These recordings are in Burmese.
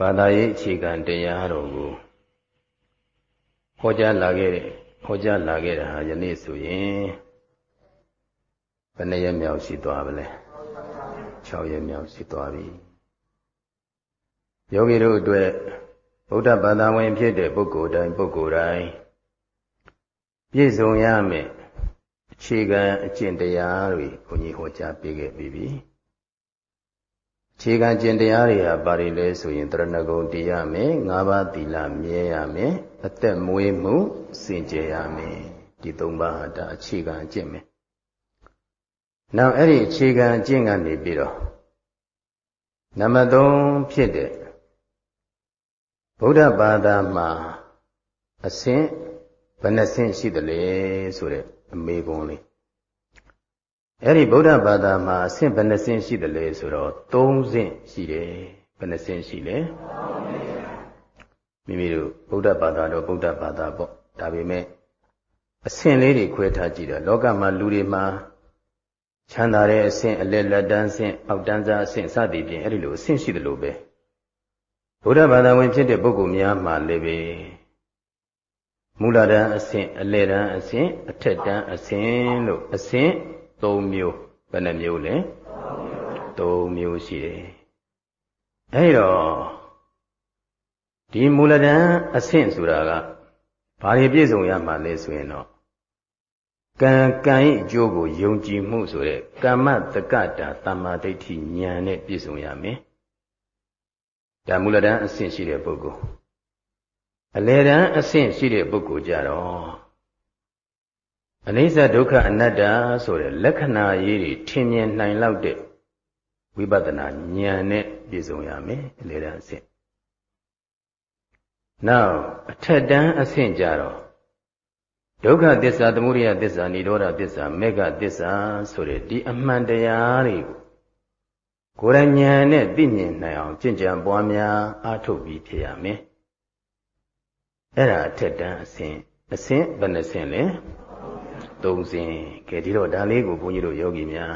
ဘာသာရေးအခြေခံတရားတော်ကိုဟောကြားလာခဲ့တဲ့ဟောကြားလာခဲ့တာဟာယနေ့ဆိုရင်ဘယ်နှရက်မြောက်ရှိသွားပါလဲ6ရက်မြောက်ရှိသွားပြီယောဂီတို့အတွက်ဗုဒ္ဓဘာသာဝင်ဖြစ်တဲ့ပုဂ္ဂိုလ်တိုင်းပုဂ္ဂိုလ်တိုင်းပြည့်စုံရမယ်အခြေခံအကျင့်တရားတွေဘုန်းကြီးဟောကြားပေးခဲ့ပြီးပြီ ခြေခံကျင့်တရားတွေဟာဘာတွေလဲဆိုရင်တရဏဂုံတည်ရမယ်၅ပါးသီလမြဲရမယ်အသက်မွေးမှုစင်ကြယ်ရမယ်ဒီ၃ပါးဟာဒါအခြေခံအကျင့်ပဲနောက်အဲ့ဒီအခြေခံအကျင့်ကနေပြီးတော့နံပါတ်3ဖြစ်တဲ့ဗုဒ္ဓဘာသာမှာအဆင့်ဘယ်နှဆင့်ရှိသလဲဆိုတဲ့အမေကွန်လေး အဲ့ဒီဗုဒ္ဓဘာသာမှာအဆင့်ဘယ်နှဆင့်ရှိတယ်လဲဆိုတော့၃ဆင့်ရှိတယ်ဘယ်နှဆင့်ရှိလဲမိမိတို့ဗုဒ္ဓဘာသာတော့ဗုဒ္ဓဘာသာပေါ့ဒါပေမဲ့အဆင့်လေးတွေခွဲထားကြည့်တော့လောကမှာလူတွေမှာချမ်းသာတဲ့အဆင့်အလက်လက်တန်းဆင့်အောက်တန်းစားအဆင့်စသည်ဖြင့်အဲ့ဒီလိုအဆင့်ရှိတယ်လို့ပဲဗုဒ္ဓဘာသာဝင်ဖြစ်တဲ့ပုဂ္ဂိုလ်များမှာလည်းပဲမူလတန်းအဆင့်အလယ်တန်းအဆင့်အထက်တန်းအဆင့်လို့အဆင့် ၃မျိုးဘယ်နှမျိုးလဲ၃မျိုးရှိတယ်အဲဒီတော့ဒီမူလတန်းအဆင့်ဆိုတာကဘာတွေပြည့်စုံရမှာလဲဆိုရင်တော့ကံကံရဲ့အကျိုးကိုယုံကြည်မှုဆိုတဲ့ကမ္မတက္ကတာတမ္မာဒိဋ္ဌိဉာဏ်နဲ့ပြည့်စုံရမယ်ဒါမူလတန်းအဆင့်ရှိတဲ့ပုဂ္ဂိုလ်အလယ်တန်းအဆင့်ရှိတဲ့ပုဂ္ဂိုလ်ကြတော့ အနိစ္စဒုက္ခအနတ္တဆိုတဲ့လက္ခဏာရေးတွေထင်မြင်နိုင်လောက်တဲ့ဝိပဿနာဉာဏ်နဲ့ပြည့်စုံရမယ်အလေတန်းအဆင့်နောက်အထက်တန်းအဆင့်ကြတော့ဒုက္ခသစ္စာသမုဒယသစ္စာនិရောဓသစ္စာမေဃသစ္စာဆိုတဲ့ဒီအမှန်တရားတွေကိုယ်ရဉာဏ်နဲ့သိမြင်နိုင်အောင်ကြင်ကြံပွားများအားထုတ်ပြီးဖြစ်ရမယ်အဲ့ဒါအထက်တန်းအဆင့်အဆင့်ဘယ်နှဆင့်လဲ သုံးစဉ်ကဲဒီတော့ဒါလေးကိုဘုန်းကြီးတို့ယောဂီများ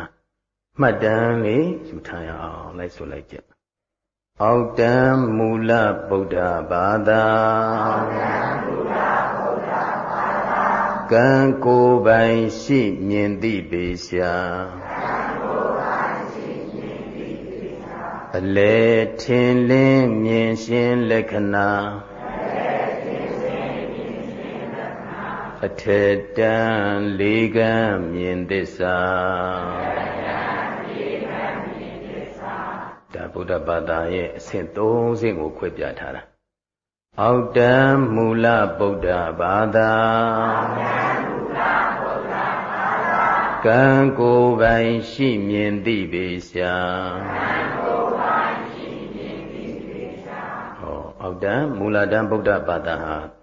မှတ်တမ်းလေးယူထားရအောင်လိုက်ဆိုလိုက်ကြအောက်တံမူလဗုဒ္ဓဘာသာအောက်တံမူလဗုဒ္ဓဘာသာကံကိုယ်ပိုင်ရှိမြင်သိပေရှာကံကိုယ်ပိုင်ရှိမြင်သိပေရှာအလေထင်လင်းမြင်ရှင်းလက္ခဏာ အထက်တန်းလေးကံမြင်သစ္စာဒါဗုဒ္ဓဘာသာရဲ့အဆင့်၃ဆင့်ကိုခွဲပြထားတာအောက်တန်းမူလဗုဒ္ဓဘာသာကံကိုယ်ပိုင်ရှိမြင်သိပေရှာဟောအောက်တန်းမူလတန်းဗုဒ္ဓဘာသာဟာ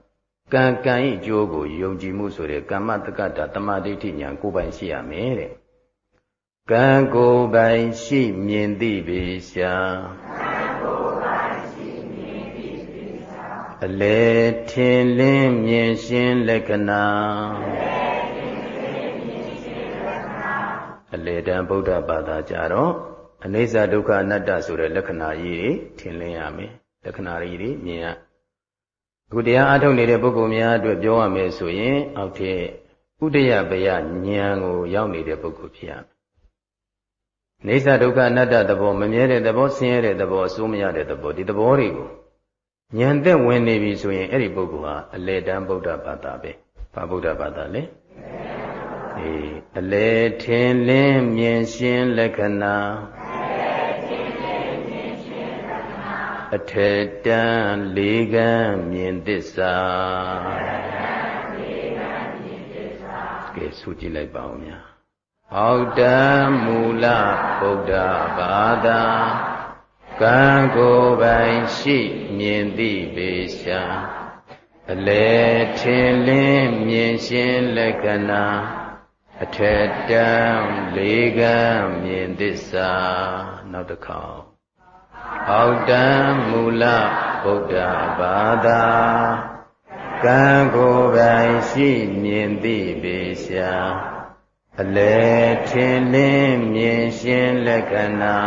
ကံကံ၏အကျိုးကိုယုံကြည်မှုဆိုတဲ့ကမ္မတက္ကတာတမဒိဋ္ဌိဉာဏ်ကိုယ်ပိုင်ရှိရမယ်တဲ့ကံကိုယ်ပိုင်ရှိမြင်သိပေရှာအလေထင်လင်းမြင်ရှင်းလက္ခဏာအလေတံဗုဒ္ဓဘာသာကြတော့အနိစ္စဒုက္ခအနတ္တဆိုတဲ့လက္ခဏာကြီးတွေထင်လင်းရမယ်လက္ခဏာကြီးတွေမြင်ရ အခုတရားအားထုတ်နေတဲ့ပုဂ္ဂိုလ်များအတွက်ပြောရမယ်ဆိုရင်အောက်ထက်ဥဒယဘယဉာဏ်ကိုရောက်နေတဲ့ပုဂ္ဂိုလ်ဖြစ်ရမယ်။နေသဒုက္ခအနတ္တသဘောမမြဲတဲ့သဘောဆင်းရဲတဲ့သဘောအစိုးမရတဲ့သဘောဒီသဘောတွေကိုဉာဏ်သက်ဝင်နေပြီဆိုရင်အဲ့ဒီပုဂ္ဂိုလ်ဟာအလေတံဗုဒ္ဓဘာသာပဲ။ဘာဗုဒ္ဓဘာသာလဲ။အေးအလေထင်လင်းမြင်ရှင်းလက္ခဏာ အထေတံလေးကံမြင်သစ္စာကဲဆိုကြည့်လိုက်ပါဦးများအောက်တံမူလဗုဒ္ဓဘာသာကံကိုယ်ပိုင်ရှိမြင်သိပေရှာအလေထင်လင်းမြင်ရှင်းလက္ခဏာအထေတံလေးကံမြင်သစ္စာနောက်တစ်ခေါက် အောက်တံမူလဗုဒ္ဓဘာသာကံကိုယ်ပိုင်ရှိမြင်သိပေရှာအလေထင်လင်းမြင်ရှင်းလက္ခဏာ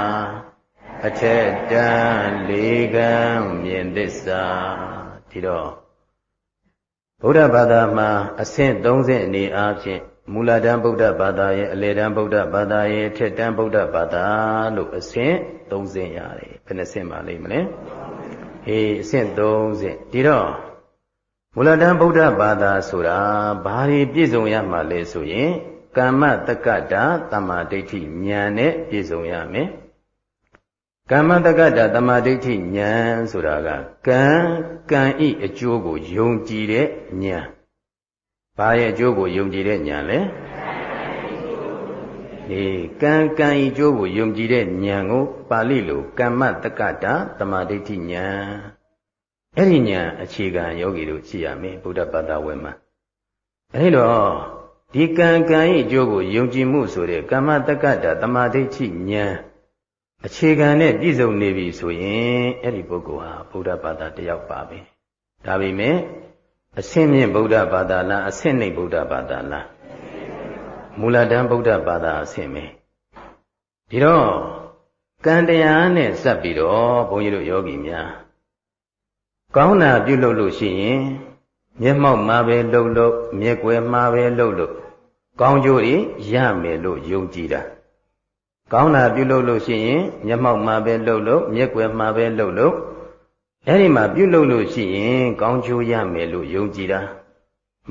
အထက်တန်းလေးကံမြင်သစ္စာဒီတော့ဗုဒ္ဓဘာသာမှာအဆင့်30အနေအားဖြင့် မူလတန်းဗုဒ္ဓဘာသာရဲ့အလယ်တန်းဗုဒ္ဓဘာသာရဲ့ထက်တန်းဗုဒ္ဓဘာသာလို့အဆင့်30ရတယ်ဘယ်နှဆင့်ပါလိမ့်မလဲအေးအဆင့်30ဒီတော့မူလတန်းဗုဒ္ဓဘာသာဆိုတာဘာတွေပြည့်စုံရမှာလဲဆိုရင်ကမ္မတက္ကတာတမ္မာဒိဋ္ဌိဉာဏ်နဲ့ပြည့်စုံရမယ်ကမ္မတက္ကတာတမ္မာဒိဋ္ဌိဉာဏ်ဆိုတာကကံကံဤအကျိုးကိုယုံကြည်တဲ့ဉာဏ် ဘာရဲ့အကျိုးကိုယုံကြည်တဲ့ဉာဏ်လဲဒီကံကံဤအကျိုးကိုယုံကြည်တဲ့ဉာဏ်ကိုပါဠိလိုကမ္မတက္ကတာတမ္မာဒိဋ္ဌိဉာဏ်အဲ့ဒီဉာဏ်အခြေခံယောဂီတို့ရှိရမယ်ဗုဒ္ဓဘာသာဝင်မှာအဲ့တော့ဒီကံကံဤအကျိုးကိုယုံကြည်မှုဆိုတဲ့ကမ္မတက္ကတာတမ္မာဒိဋ္ဌိဉာဏ်အခြေခံနဲ့ပြည့်စုံနေပြီဆိုရင်အဲ့ဒီပုဂ္ဂိုလ်ဟာဗုဒ္ဓဘာသာတယောက်ပါပဲဒါပေမဲ့ အဆင့်မြင့်ဗုဒ္ဓဘာသာလားအဆင့်နှိမ်ဗုဒ္ဓဘာသာလားမူလတန်းဗုဒ္ဓဘာသာအဆင့်ပဲဒီတော့ကံတရားနဲ့စပ်ပြီးတော့ဘုန်းကြီးတို့ယောဂီများကောင်းတာပြုလုပ်လို့ရှိရင်မျက်မှောက်မှာပဲလှုပ်လို့မျက်ွယ်မှာပဲလှုပ်လို့ကောင်းကျိုးတွေရမယ်လို့ယုံကြည်တာကောင်းတာပြုလုပ်လို့ရှိရင်မျက်မှောက်မှာပဲလှုပ်လို့မျက်ွယ်မှာပဲလှုပ်လို့ အဲ့ဒီမှာပြုလုပ်လို့ရှိရင်ကောင်းကျိုးရမယ်လို့ယုံကြည်တာ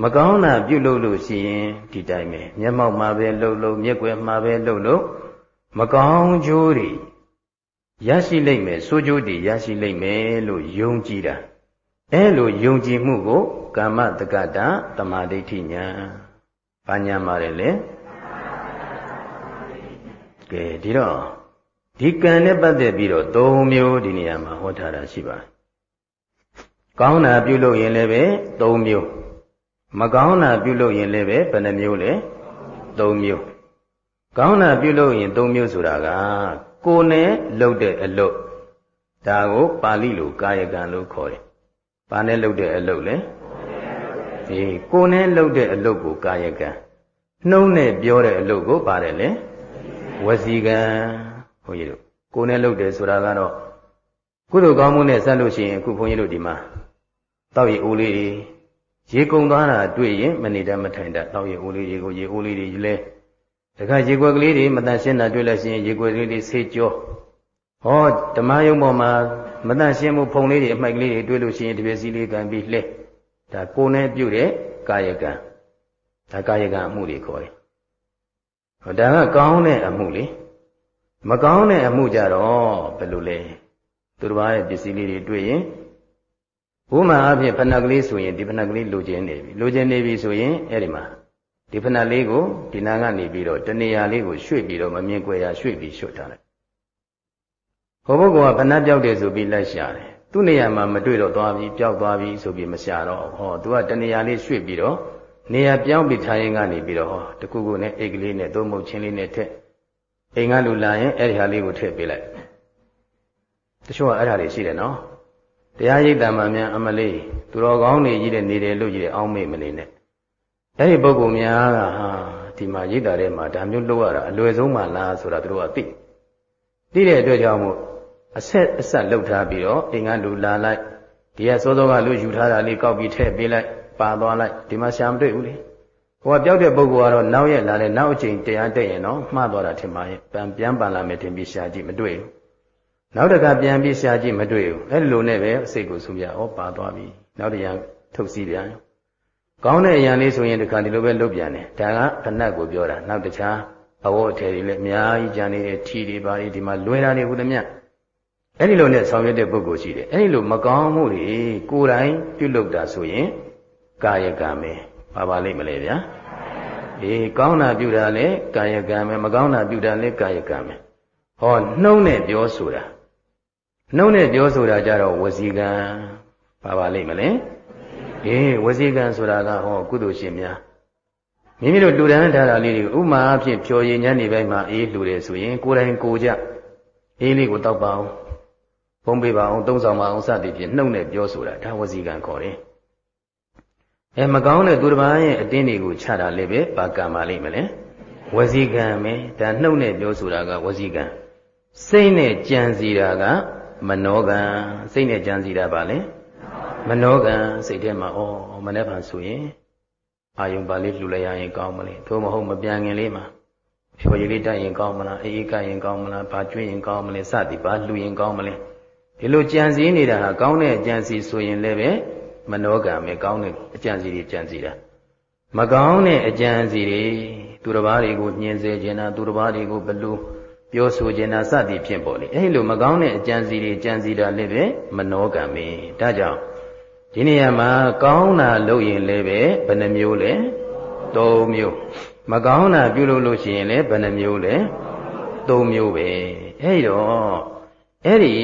မကောင်းတာပြုလုပ်လို့ရှိရင်ဒီတိုင်းပဲမျက်မှောက်မှာပဲလှုပ်လို့မျက်ွယ်မှာပဲလှုပ်လို့မကောင်းကျိုးတွေရရှိလိမ့်မယ်ဆိုကျိုးတွေရရှိလိမ့်မယ်လို့ယုံကြည်တာအဲလိုယုံကြည်မှုကိုကာမတက္ကတာတမာဒိဋ္ဌိညာဘာညာမှာလဲလေကဲဒီတော့ဒီကံနဲ့ပတ်သက်ပြီးတော့၃မျိုးဒီနေရာမှာဟောထားတာရှိပါတယ် ကောင်းတာပြုလုပ်ရင်လည်းပဲ၃မျိုးမကောင်းတာပြုလုပ်ရင်လည်းပဲဘယ်နှမျိုးလဲ၃မျိုးကောင်းတာပြုလုပ်ရင်၃မျိုးဆိုတာကကိုယ်နဲ့လုပ်တဲ့အလုပ်ဒါကိုပါဠိလိုကာယကံလို့ခေါ်တယ်။ဘာနဲ့လုပ်တဲ့အလုပ်လဲ။ဒီကိုယ်နဲ့လုပ်တဲ့အလုပ်ကိုကာယကံနှုံးနဲ့ပြောတဲ့အလုပ်ကိုပါတယ်လေ။ဝစီကံဘုန်းကြီးတို့ကိုယ်နဲ့လုပ်တယ်ဆိုတာကတော့ကုသိုလ်ကောင်းမှုနဲ့ဆက်လို့ရှိရင်အခုဘုန်းကြီးတို့ဒီမှာ တောက်ရည်အိုးလေးတွေရေကုံသွားတာတွေ့ရင်မနေတတ်မထိုင်တတ်တောက်ရည်အိုးလေးတွေကိုရေအိုးလေးတွေလဲတခါရေကွက်ကလေးတွေမတန်ရှင်းတာတွေ့လို့ရှိရင်ရေကွက်ကလေးတွေဆေးကြောဟောဓမ္မယုံပေါ်မှာမတန်ရှင်းမှုဖုံလေးတွေအမိုက်ကလေးတွေတွေ့လို့ရှိရင်တပြည့်စီလေးကန်ပြီးလှဲဒါကိုယ်နဲ့ပြုတဲ့ကာယကံဒါကာယကံအမှုတွေခေါ်တယ်ဟောဒါကကောင်းတဲ့အမှုလေမကောင်းတဲ့အမှုကြတော့ဘယ်လိုလဲသူတစ်ပါးရဲ့ပစ္စည်းလေးတွေတွေ့ရင် ဘုမာအဖြစ်ဖဏကလေးဆိုရင်ဒီဖဏကလေးလိုချင်နေပြီလိုချင်နေပြီဆိုရင်အဲ့ဒီမှာဒီဖဏလေးကိုဒီနာကနေပြီးတော့တနေရာလေးကိုရွှေ့ပြီးတော့မမြင်ကြွယ်ရာရွှေ့ပြီးရွှတ်ထားလိုက်ဟောဘုကောကဖဏပြောက်တယ်ဆိုပြီးလက်ရှာတယ်သူ့နေရာမှာမတွေ့တော့သွားပြီပျောက်သွားပြီဆိုပြီးမရှာတော့ဟောသူကတနေရာလေးရွှေ့ပြီးတော့နေရာပြောင်းပြီးထားရင်ကနေပြီးတော့ဟောတခုခုနဲ့အိတ်ကလေးနဲ့သုံးမုတ်ချင်းလေးနဲ့ထက်အိမ်ကလူလာရင်အဲ့ဒီဟာလေးကိုထည့်ပေးလိုက်တချို့ကအဲ့ဒါတွေရှိတယ်နော် တရားရိပ်တံမှများအမလေးသူတော်ကောင်းတွေကြီးတဲ့နေတယ်လို့ကြီးတဲ့အောင်းမေ့မနေနဲ့အဲ့ဒီပုဂ္ဂိုလ်များကဟာဒီမှာရိပ်တာထဲမှာဒါမျိုးလုပ်ရတာအလွယ်ဆုံးမှလားဆိုတာသူတို့ကသိသိတဲ့အတွက်ကြောင့်မို့အဆက်အဆက်လှုပ်ထားပြီးတော့အိမ်ကလူလာလိုက်ဒီကစောစောကလူယူထားတာလေးကောက်ပြီးထည့်ပေးလိုက်ပါသွားလိုက်ဒီမှာရှာမတွေ့ဘူးလေဟိုကပြောက်တဲ့ပုဂ္ဂိုလ်ကတော့နောက်ရက်လာတယ်နောက်အချိန်တရားတက်ရင်တော့မှားသွားတာထင်ပါရဲ့ပြန်ပြန်ပန်လာမယ်ထင်ပြီးရှာကြည့်မတွေ့ဘူး နောက်တခါပြန်ပြီးရှာကြည့်မတွေ့ဘူးအဲ့လိုနဲ့ပဲစိတ်ကိုဆူပြဩပါသွားပြီနောက်တရားထုတ်စီပြန်ကောင်းတဲ့အရာလေးဆိုရင်တခါဒီလိုပဲလုပ်ပြန်တယ်ဒါကဖဏတ်ကိုပြောတာနောက်တခြားအဝတ်အထည်တွေလည်းအများကြီးကြံနေတဲ့ထီတွေပါဒီမှာလွယ်တာတွေဟူသည်မြအဲ့ဒီလိုနဲ့ဆောင်ရွက်တဲ့ပုဂ္ဂိုလ်ရှိတယ်အဲ့ဒီလိုမကောင်းမှုတွေကိုယ်တိုင်ပြုလုပ်တာဆိုရင်ကာယကံပဲပါပါလိမ့်မလဲဗျာအေးကောင်းတာပြုတာလည်းကာယကံပဲမကောင်းတာပြုတာလည်းကာယကံပဲဟောနှုံးနဲ့ပြောဆိုတာ နှုံးနဲ့ပြောဆိုတာကြတော့ဝစီကံပါပါလိမ့်မလဲအေးဝစီကံဆိုတာကဟောကုသိုလ်ရှင်များမိမိတို့လူတန်းထားတာလေးတွေဥမာအဖြစ်ဖြော်ရည်ညနေပိုင်းမှာအေးလှူတယ်ဆိုရင်ကိုယ်တိုင်ကိုကြအေးလေးကိုတောက်ပါအောင်ဖုံးပေးပါအောင်သုံးဆောင်ပါအောင်စသည်ဖြင့်နှုတ်နဲ့ပြောဆိုတာဒါဝစီကံခေါ်တယ်အဲမကောင်းတဲ့သူတစ်ပါးရဲ့အတင်းတွေကိုချတာလည်းပဲဘာကံပါလိမ့်မလဲဝစီကံပဲဒါနှုတ်နဲ့ပြောဆိုတာကဝစီကံစိတ်နဲ့ကြံစီတာက မနောကံစိတ်နဲ့ကြံစီတာပါလေမနောကံစိတ်ထဲမှာဩမနေ့ကဆိုရင်အာယုံပါလေးလှူလိုက်ရရင်ကောင်းမလဲသို့မဟုတ်မပြန်ခင်လေးမှာဖြော်ရည်လေးတိုက်ရင်ကောင်းမလားအေးအေးကရင်ကောင်းမလားဘာကျွေးရင်ကောင်းမလဲစသည်ဘာလှူရင်ကောင်းမလဲဒီလိုကြံစည်နေတာဟာကောင်းတဲ့အကြံစီဆိုရင်လည်းပဲမနောကံပဲကောင်းတဲ့အကြံစီတွေကြံစီတာမကောင်းတဲ့အကြံစီတွေသူတစ်ပါးတွေကိုညှင်းဆဲခြင်းတာသူတစ်ပါးတွေကိုဘလူ ပြောဆိုခြင်းတာစသည်ဖြင့်ပေါ့လေအဲဒီလိုမကောင်းတဲ့အကြံစီတွေကြံစီတာလည်းပဲမနောကံပဲဒါကြောင့်ဒီနေရာမှာကောင်းတာလုပ်ရင်လည်းပဲဘယ်နှမျိုးလဲ၃မျိုးမကောင်းတာပြုလုပ်လို့ရှိရင်လည်းဘယ်နှမျိုးလဲ၃မျိုးပဲအဲဒီတော့အဲ့ဒီ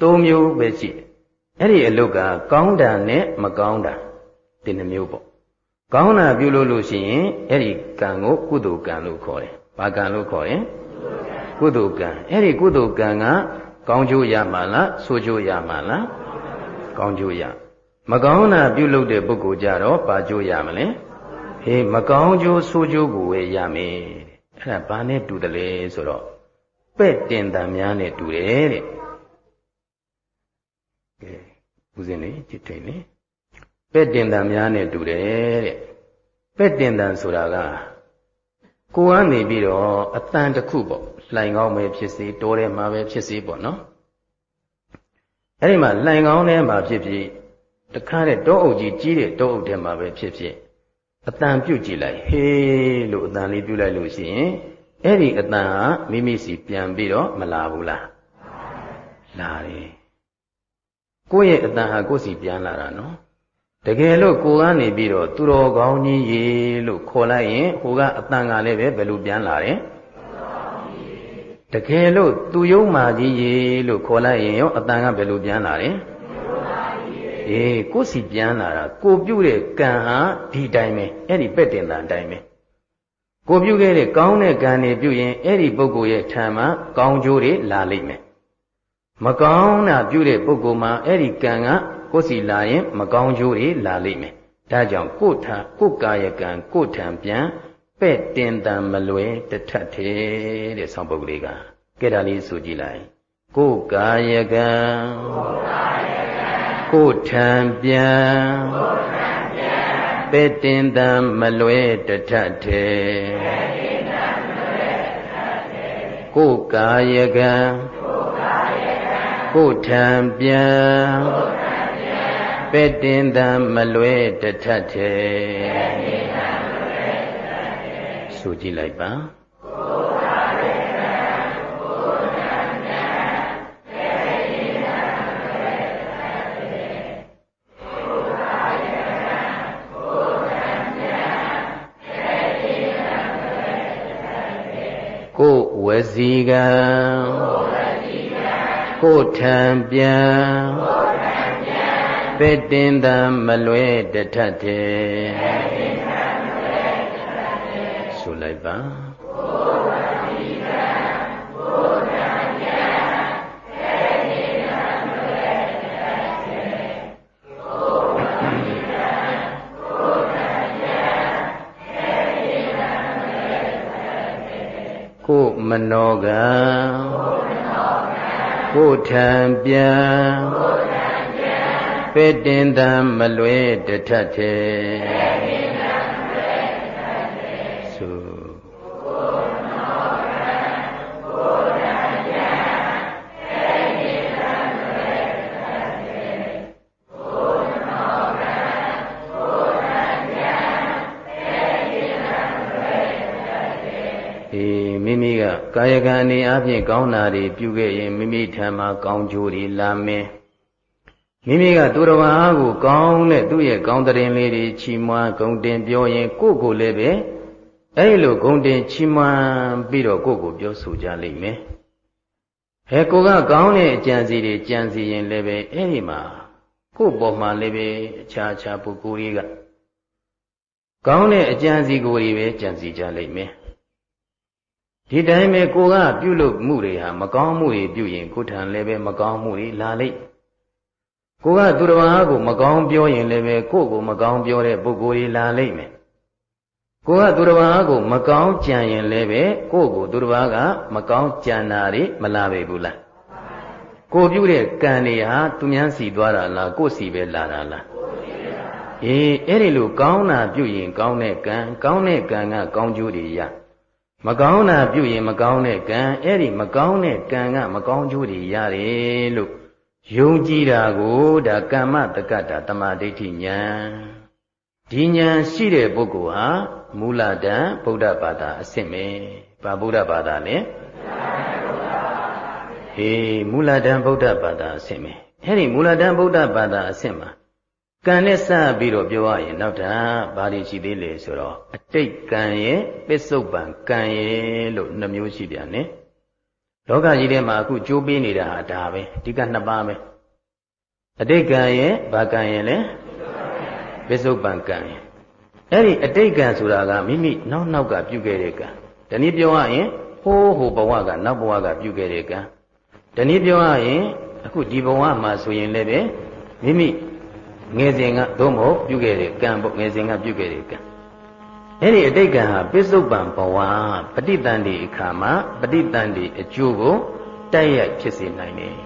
၃မျိုးပဲရှိတယ်အဲ့ဒီအလုပ်ကကောင်းတာနဲ့မကောင်းတာဒီနှမျိုးပေါ့ကောင်းတာပြုလို့လို့ရှိရင်အဲ့ဒီကံကိုကုသိုလ်ကံလို့ခေါ်တယ်။ဘာကံလို့ခေါ်ရင် ကုသိုလ်ကံအဲ့ဒီကုသိုလ်ကံကကောင်းကျိုးရမှာလားဆိုးကျိုးရမှာလားကောင်းကျိုးရမကောင်းတာပြုလုပ်တဲ့ပုဂ္ဂိုလ်ကြတော့ဘာကျိုးရမလဲဟေးမကောင်းကျိုးဆိုးကျိုးကိုဝယ်ရမယ်အဲ့ဒါဘာနဲ့တူတယ်လဲဆိုတော့ပဲ့တင်တံများနဲ့တူတယ်တဲ့ကဲဦးဇင်းလေးကြည့်ထိန်လေးပဲ့တင်တံများနဲ့တူတယ်တဲ့ပဲ့တင်တံဆိုတာကကိုကနေပြီးတော့အတန်တစ်ခုပေါ့ လှိုင်ကောင်းပဲဖြစ်စေတိုးထဲမှာပဲဖြစ်စေပေါ့နော်အဲ့ဒီမှာလှိုင်ကောင်းထဲမှာဖြစ်ဖြစ်တခါတဲ့တောအုပ်ကြီးကြီးတဲ့တောအုပ်ထဲမှာပဲဖြစ်ဖြစ်အတန်ပြုတ်ကြည့်လိုက်ဟေးလို့အတန်လေးပြုတ်လိုက်လို့ရှိရင်အဲ့ဒီအတန်ဟာမိမိစီပြန်ပြီးတော့မလာဘူးလားလာတယ်ကိုယ့်ရဲ့အတန်ဟာကိုယ့်စီပြန်လာတာနော်တကယ်လို့ကိုကနေပြီးတော့သူတော်ကောင်းကြီးရေလို့ခေါ်လိုက်ရင်ဟိုကအတန်ကလည်းပဲဘယ်လိုပြန်လာတယ် တကယ်လို့သူယုံမာကြီးရေလို့ခေါ်လိုက်ရင်ရောအတန်ကဘယ်လိုပြန်လာတယ်အေးကိုစီပြန်လာတာကိုပြုတ်တဲ့ကံဟာဒီတိုင်းပဲအဲ့ဒီပက်တင်တာအတိုင်းပဲကိုပြုတ်ခဲ့တဲ့ကောင်းတဲ့ကံတွေပြုတ်ရင်အဲ့ဒီပုဂ္ဂိုလ်ရဲ့ထံမှာကောင်းကျိုးတွေလာလိမ့်မယ်မကောင်းတာပြုတဲ့ပုဂ္ဂိုလ်မှာအဲ့ဒီကံကကိုယ်စီလာရင် မကောင်းကျိုးတွေလာလိမ့်မယ်ဒါကြောင့်ကိုယ်ထံကိုယ်ကာယကံကိုယ်ထံပြန် ပဲ့တင်တံမလွယ်တထက်သေးတဲ့ဆောင်းပုဒ်ကလေးကကဲဒါလေးဆိုကြည့်လိုက်ကိုယ်ကာယကံကိုယ်ထံပြန်ပဲ့တင်တံမလွယ်တထက်သေးကိုယ်ကာယကံကိုယ်ထံပြန်ပဲ့တင်တံမလွဲတထက်သေး ဆိုကြည့်လိုက်ပါကိုဝစီကံကိုထံပြန်ပဲ့တင်တံမလွဲတထက်တဲ့ဆို လိုက်ပါကိုမနောကကိုထံပြန်ပေတင်တံမလွဲတထက်သေးသုေ ကကာယကံအနေအချင်းကောင်းတာတွေပြုခဲ့ရင်မိမိထံမှာကောင်းကျိုးတွေလာမယ်မိမိကသူတော်ဘာကိုကောင်းတဲ့သူ့ရဲ့ကောင်းတဲ့ရင်လေးတွေချီးမွမ်းဂုဏ်တင်ပြောရင် ကိုယ့်ကိုယ်လည်းပဲအဲ့လိုဂုဏ်တင်ချီးမွမ်းပြီးတော့ကိုယ့်ကိုပြောဆိုကြလိမ့်မယ်။ဟဲကိုကကောင်းတဲ့အကြံစီတွေကြံစီရင်လည်းပဲအဲ့ဒီမှာကိုယ့်ပေါ်မှာလည်းပဲအခြားအခြားပုဂ္ဂိုလ်တွေကကောင်းတဲ့အကြံစီကိုတွေပဲကြံစီကြလိမ့်မယ်။ ဒီတိုင်းပဲကိုကပြုလုပ်မှုတွေဟာမကောင်းမှုတွေပြုရင်ကိုယ်ထံလည်းပဲမကောင်းမှုတွေလာလိမ့်ကိုကသူတော်ဘာကိုမကောင်းပြောရင်လည်းပဲကိုယ့်ကိုမကောင်းပြောတဲ့ပုဂ္ဂိုလ်ကြီးလာလိမ့်မယ်ကိုကသူတစ်ပါးကိုမကောင်းကြံရင်လည်းပဲကိုယ့်ကိုသူတစ်ပါးကမကောင်းကြံတာတွေမလာပေဘူးလားကိုပြုတဲ့ကံတွေဟာသူများစီသွားတာလားကိုယ့်စီပဲလာတာလားအေးအဲ့ဒီလိုကောင်းတာပြုရင်ကောင်းတဲ့ကံကောင်းတဲ့ကံကကောင်းကျိုးတွေရ မကောင်းတာပြုရင်မကောင်းတဲ့ကံအဲ့ဒီမကောင်းတဲ့ကံကမကောင်းကျိုးတွေရတယ်လို့ယုံကြည်တာကိုဒါကမ္မတက္ကတာတမာဒိဋ္ဌိဉာဏ်ဒီဉာဏ်ရှိတဲ့ပုဂ္ဂိုလ်ဟာမူလတန်ဗုဒ္ဓဘာသာအစစ်ပဲ။ဘာဗုဒ္ဓဘာသာလဲ။ဟေးမူလတန်ဗုဒ္ဓဘာသာအစစ်ပဲ။အဲ့ဒီမူလတန်ဗုဒ္ဓဘာသာအစစ်မှာ ကံနဲ့စပြီးတော့ပြောရရင်နောက်ထပ်ဘာတွေရှိသေးလဲဆိုတော့အတိတ်ကံရဲ့ပစ္စုပန်ကံရဲ့လို့နှမျိုးရှိပြန်တယ်။လောကကြီးထဲမှာအခုကြိုးပေးနေတာဟာဒါပဲဒီကနှစ်ပါးပဲ။အတိတ်ကံရဲ့ဘာကံရဲ့လဲပစ္စုပန်ကံရဲ့အဲ့ဒီအတိတ်ကံဆိုတာကမိမိနောက်နောက်ကပြုခဲ့တဲ့ကံ။ဒီနည်းပြောရရင်ဟိုးဟိုဘဝကနောက်ဘဝကပြုခဲ့တဲ့ကံ။ဒီနည်းပြောရရင်အခုဒီဘဝမှာဆိုရင်လည်းပဲမိမိ ငယ်စဉ်ကသို့မဟုတ်ပြုခဲ့တဲ့ကံပေါ့ငယ်စဉ်ကပြုခဲ့တဲ့ကံအဲ့ဒီအတိတ်ကံဟာပစ္စုပန်ဘဝပဋိသန္ဓေအခါမှာပဋိသန္ဓေအကျိုးကိုတိုက်ရိုက်ဖြစ်စေနိုင်တယ်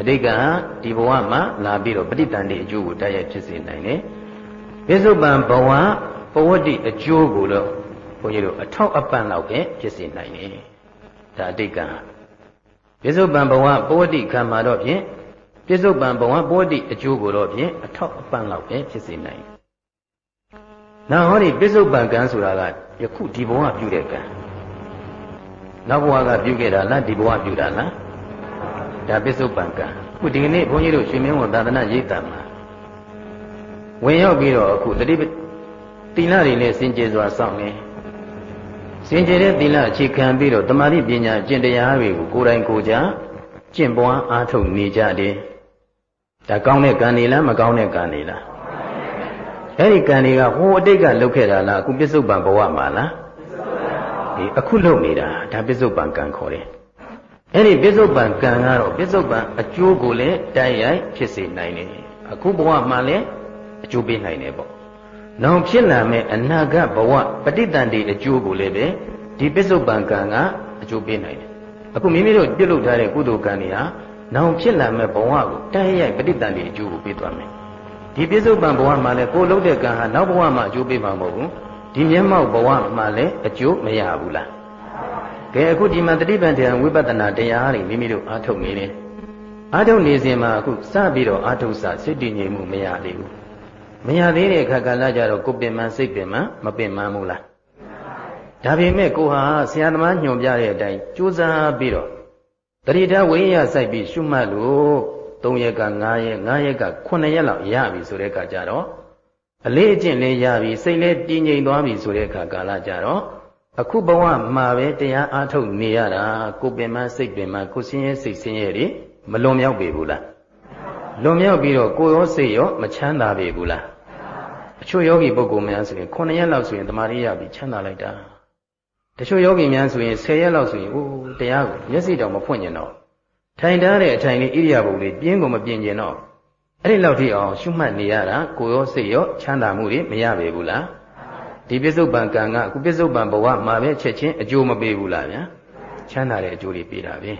အတိတ်ကံဒီဘဝမှာလာပြီးတော့ပဋိသန္ဓေအကျိုးကိုတိုက်ရိုက်ဖြစ်စေနိုင်တယ်ပစ္စုပန်ဘဝပဝတ္တိအကျိုးကိုတော့ဘုန်းကြီးတို့အထောက်အပံ့လောက်ပဲဖြစ်စေနိုင်တယ်ဒါအတိတ်ကံပစ္စုပန်ဘဝပဝတ္တိခံမှာတော့ဖြင့် ပြစ္ဆုတ်ပံဘဝဘောတိအကျိုးကိုတော့ဖြင့်အထောက်အပံ့လောက်ပဲဖြစ်စေနိုင်။နောက်ဟောဒီပြစ္ဆုတ်ပံကံဆိုတာကယခုဒီဘဝပြုတဲ့ကံ။နောက်ဘဝကပြုခဲ့တာလားဒီဘဝပြုတာလား။ဒါပြစ္ဆုတ်ပံကံ။ခုဒီကနေ့ဘုန်းကြီးတို့ရှင်မင်းဝန်သာသနာရိပ်တံမှာဝင်ရောက်ပြီးတော့အခုတတိတိလတွေနဲ့စင်ကြယ်စွာစောင့်နေစင်ကြယ်တဲ့သီလအခြေခံပြီးတော့တမာတိပညာကျင့်တရားတွေကိုကိုယ်တိုင်ကိုယ်ကြကျင့်ပွားအားထုတ်နေကြတယ် ဒါကောင်းတဲ့ကံနေလားမကောင်းတဲ့ကံနေလားအဲ့ဒီကံတွေကဟိုအတိတ်ကလုပ်ခဲ့တာလားအခုပစ္စုပန်ဘဝမှာလားဒီအခုလုပ်နေတာဒါပစ္စုပန်ကံခေါ်တယ်အဲ့ဒီပစ္စုပန်ကံကတော့ပစ္စုပန်အကျိုးကိုလည်းတိုက်ရိုက်ဖြစ်စေနိုင်တယ်အခုဘဝမှာလည်းအကျိုးပေးနိုင်တယ်ပေါ့နောင်ဖြစ်လာမဲ့အနာဂတ်ဘဝပဋိသန္ဓေအကျိုးကိုလည်းပဲဒီပစ္စုပန်ကံကအကျိုးပေးနိုင်တယ်အခုမိမိတို့ပြုလုပ်ထားတဲ့ကုသိုလ်ကံတွေဟာ နောင်ဖြစ်လာမဲ့ဘဝကိုတိုက်ရိုက်ပဋိသန္ဓေအကျိုးကိုပေးသွားမယ်ဒီပြစ္ဆုတ်ပံဘဝမှာလည်းကိုလုပ်တဲ့ကံဟာနောက်ဘဝမှာအကျိုးပေးမှာမဟုတ်ဘူးဒီမျက်မှောက်ဘဝမှာလည်းအကျိုးမရဘူးလားကဲအခုဒီမှာတတိပံတရားဝိပဿနာတရားတွေမိမိတို့အားထုတ်နေတယ်အားထုတ်နေစဉ်မှာအခုစပြီးတော့အားထုတ်စစိတ်တည်ငြိမ်မှုမရသေးဘူးမရသေးတဲ့အခါကလည်းကြတော့ကိုပင်မစိတ်ပင်မမပင်မဘူးလားဒါပေမဲ့ကိုဟာဆရာသမားညွှန်ပြတဲ့အတိုင်းကြိုးစားပြီးတော့ တတိထဝိညာစိုက်ပြီးရှုမှတ်လို့3ရက်က5ရက်5ရက်က9ရက်လောက်ရပြီဆိုတဲ့အခါကျတော့အလေးအကျင့်လေးရပြီစိတ်လေးတည်ငြိမ်သွားပြီဆိုတဲ့အခါကာလကျတော့အခုဘဝမှာပဲတရားအားထုတ်နေရတာကိုပင်မစိတ်ပင်မကိုစင်းရဲစိတ်စင်းရဲတွေမလွန်မြောက်ပေဘူးလားလွန်မြောက်ပြီးတော့ကိုရောစိတ်ရောမချမ်းသာပေဘူးလားအချို့ယောဂီပုဂ္ဂိုလ်များဆိုရင်9ရက်လောက်ဆိုရင်တမာရီရပြီချမ်းသာလိုက်တာ တချို့ယောဂီများဆိုရင်10ရက်လောက်ဆိုရင်အိုးတရားကိုမျက်စိတောင်မဖွင့်ကျင်တော့ထိုင်ထားတဲ့အထိုင်လေးဣရိယာပုလေးပြင်းကိုမပြင်းကျင်တော့အဲ့ဒီလောက်ထိအောင်ရှုမှတ်နေရတာကိုရောစိတ်ရောချမ်းသာမှုတွေမရပေဘူးလားဒီပစ္စုပန်ကံကအခုပစ္စုပန်ဘဝမှာပဲချက်ချင်းအကျိုးမပေးဘူးလားဗျာချမ်းသာတဲ့အကျိုးတွေပေးတာပဲ